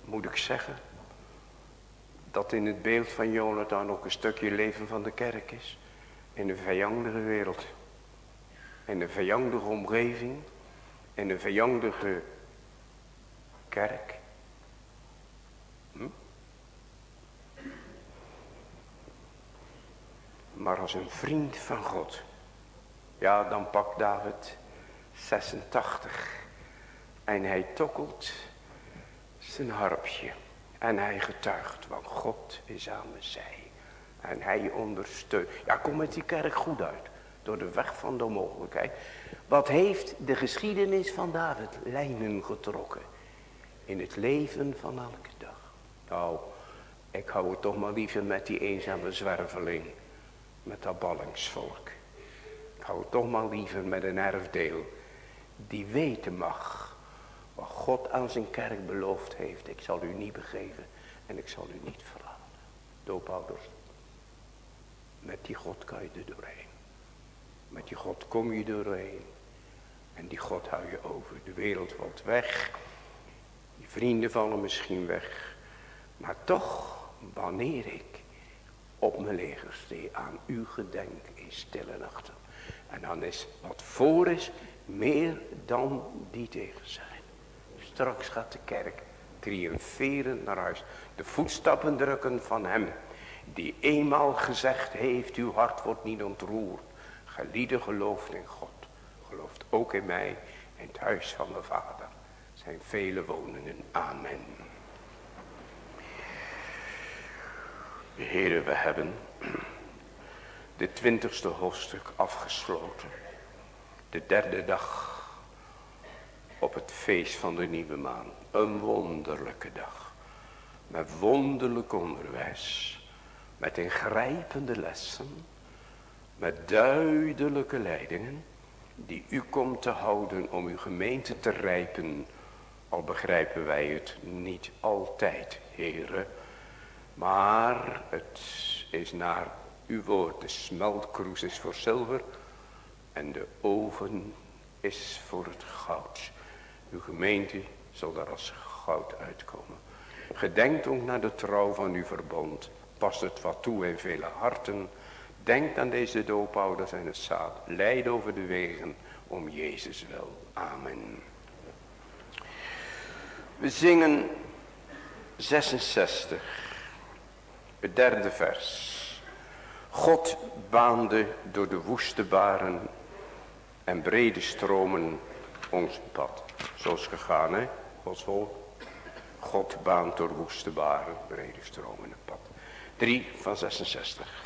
Moet ik zeggen, dat in het beeld van Jonathan ook een stukje leven van de kerk is. In een vijandige wereld. In een vijandige omgeving. In een vijandige kerk. Hm? Maar als een vriend van God. Ja, dan pakt David 86. En hij tokkelt zijn harpje. En hij getuigt, want God is aan zij. En hij ondersteunt. Ja, kom met die kerk goed uit. Door de weg van de mogelijkheid. Wat heeft de geschiedenis van David lijnen getrokken. In het leven van elke dag. Nou, Ik hou het toch maar liever met die eenzame zwerveling. Met dat ballingsvolk. Ik hou het toch maar liever met een erfdeel. Die weten mag. Wat God aan zijn kerk beloofd heeft. Ik zal u niet begeven. En ik zal u niet verlaten. Doopouders. Met die God kan je er doorheen. Met die God kom je doorheen. En die God hou je over. De wereld valt weg. Die vrienden vallen misschien weg. Maar toch, wanneer ik op mijn legerstee aan u gedenk in stille nachten. En dan is wat voor is meer dan die tegen zijn. Straks gaat de kerk triomferend naar huis. De voetstappen drukken van hem. Die eenmaal gezegd heeft, uw hart wordt niet ontroerd. Gelieden gelooft in God. Gelooft ook in mij. In het huis van mijn vader. Zijn vele woningen. Amen. Heren, we hebben de twintigste hoofdstuk afgesloten. De derde dag op het feest van de nieuwe maan. Een wonderlijke dag. Met wonderlijk onderwijs. Met ingrijpende lessen. Met duidelijke leidingen. Die u komt te houden om uw gemeente te rijpen. Al begrijpen wij het niet altijd, heren. Maar het is naar uw woord. De smeltkroes is voor zilver. En de oven is voor het goud. Gemeente zal daar als goud uitkomen. Gedenkt ook naar de trouw van uw verbond. Past het wat toe in vele harten. Denk aan deze doopouders en het zaad. Leid over de wegen om Jezus wil. Amen. We zingen 66. Het derde vers. God baande door de woeste baren en brede stromen ons pad. Zo is gegaan hè, Gods volk. God baant door woeste baren, brede het pad. 3 van 66.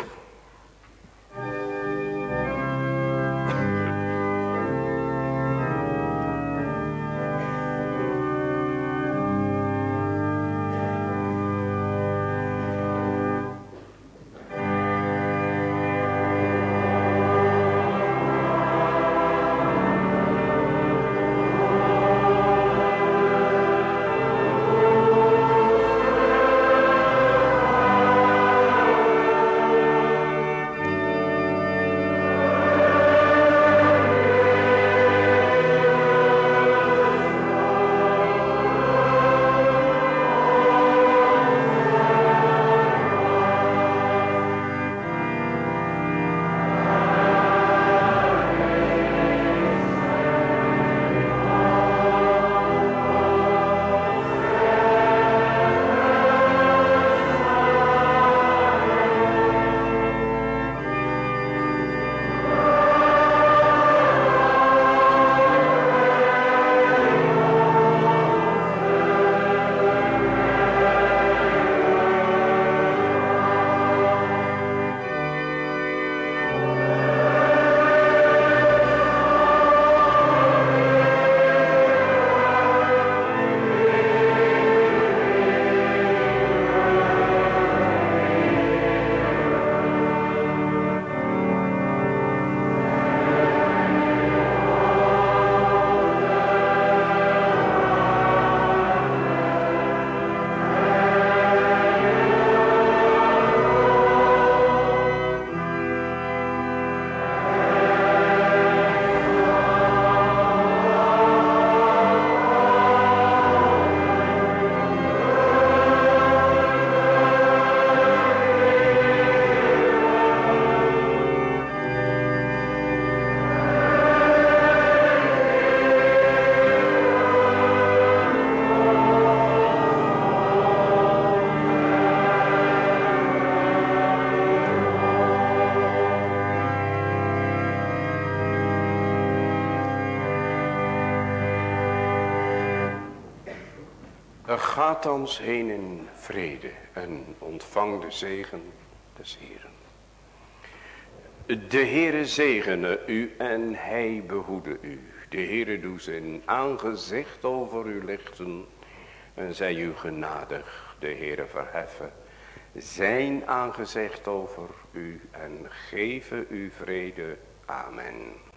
Ons heen in vrede en ontvang de zegen des Heeren. De Heere zegene u en hij behoede u. De Heere doe zijn aangezicht over u lichten en zij u genadig. De Heere verheffen zijn aangezicht over u en geven u vrede. Amen.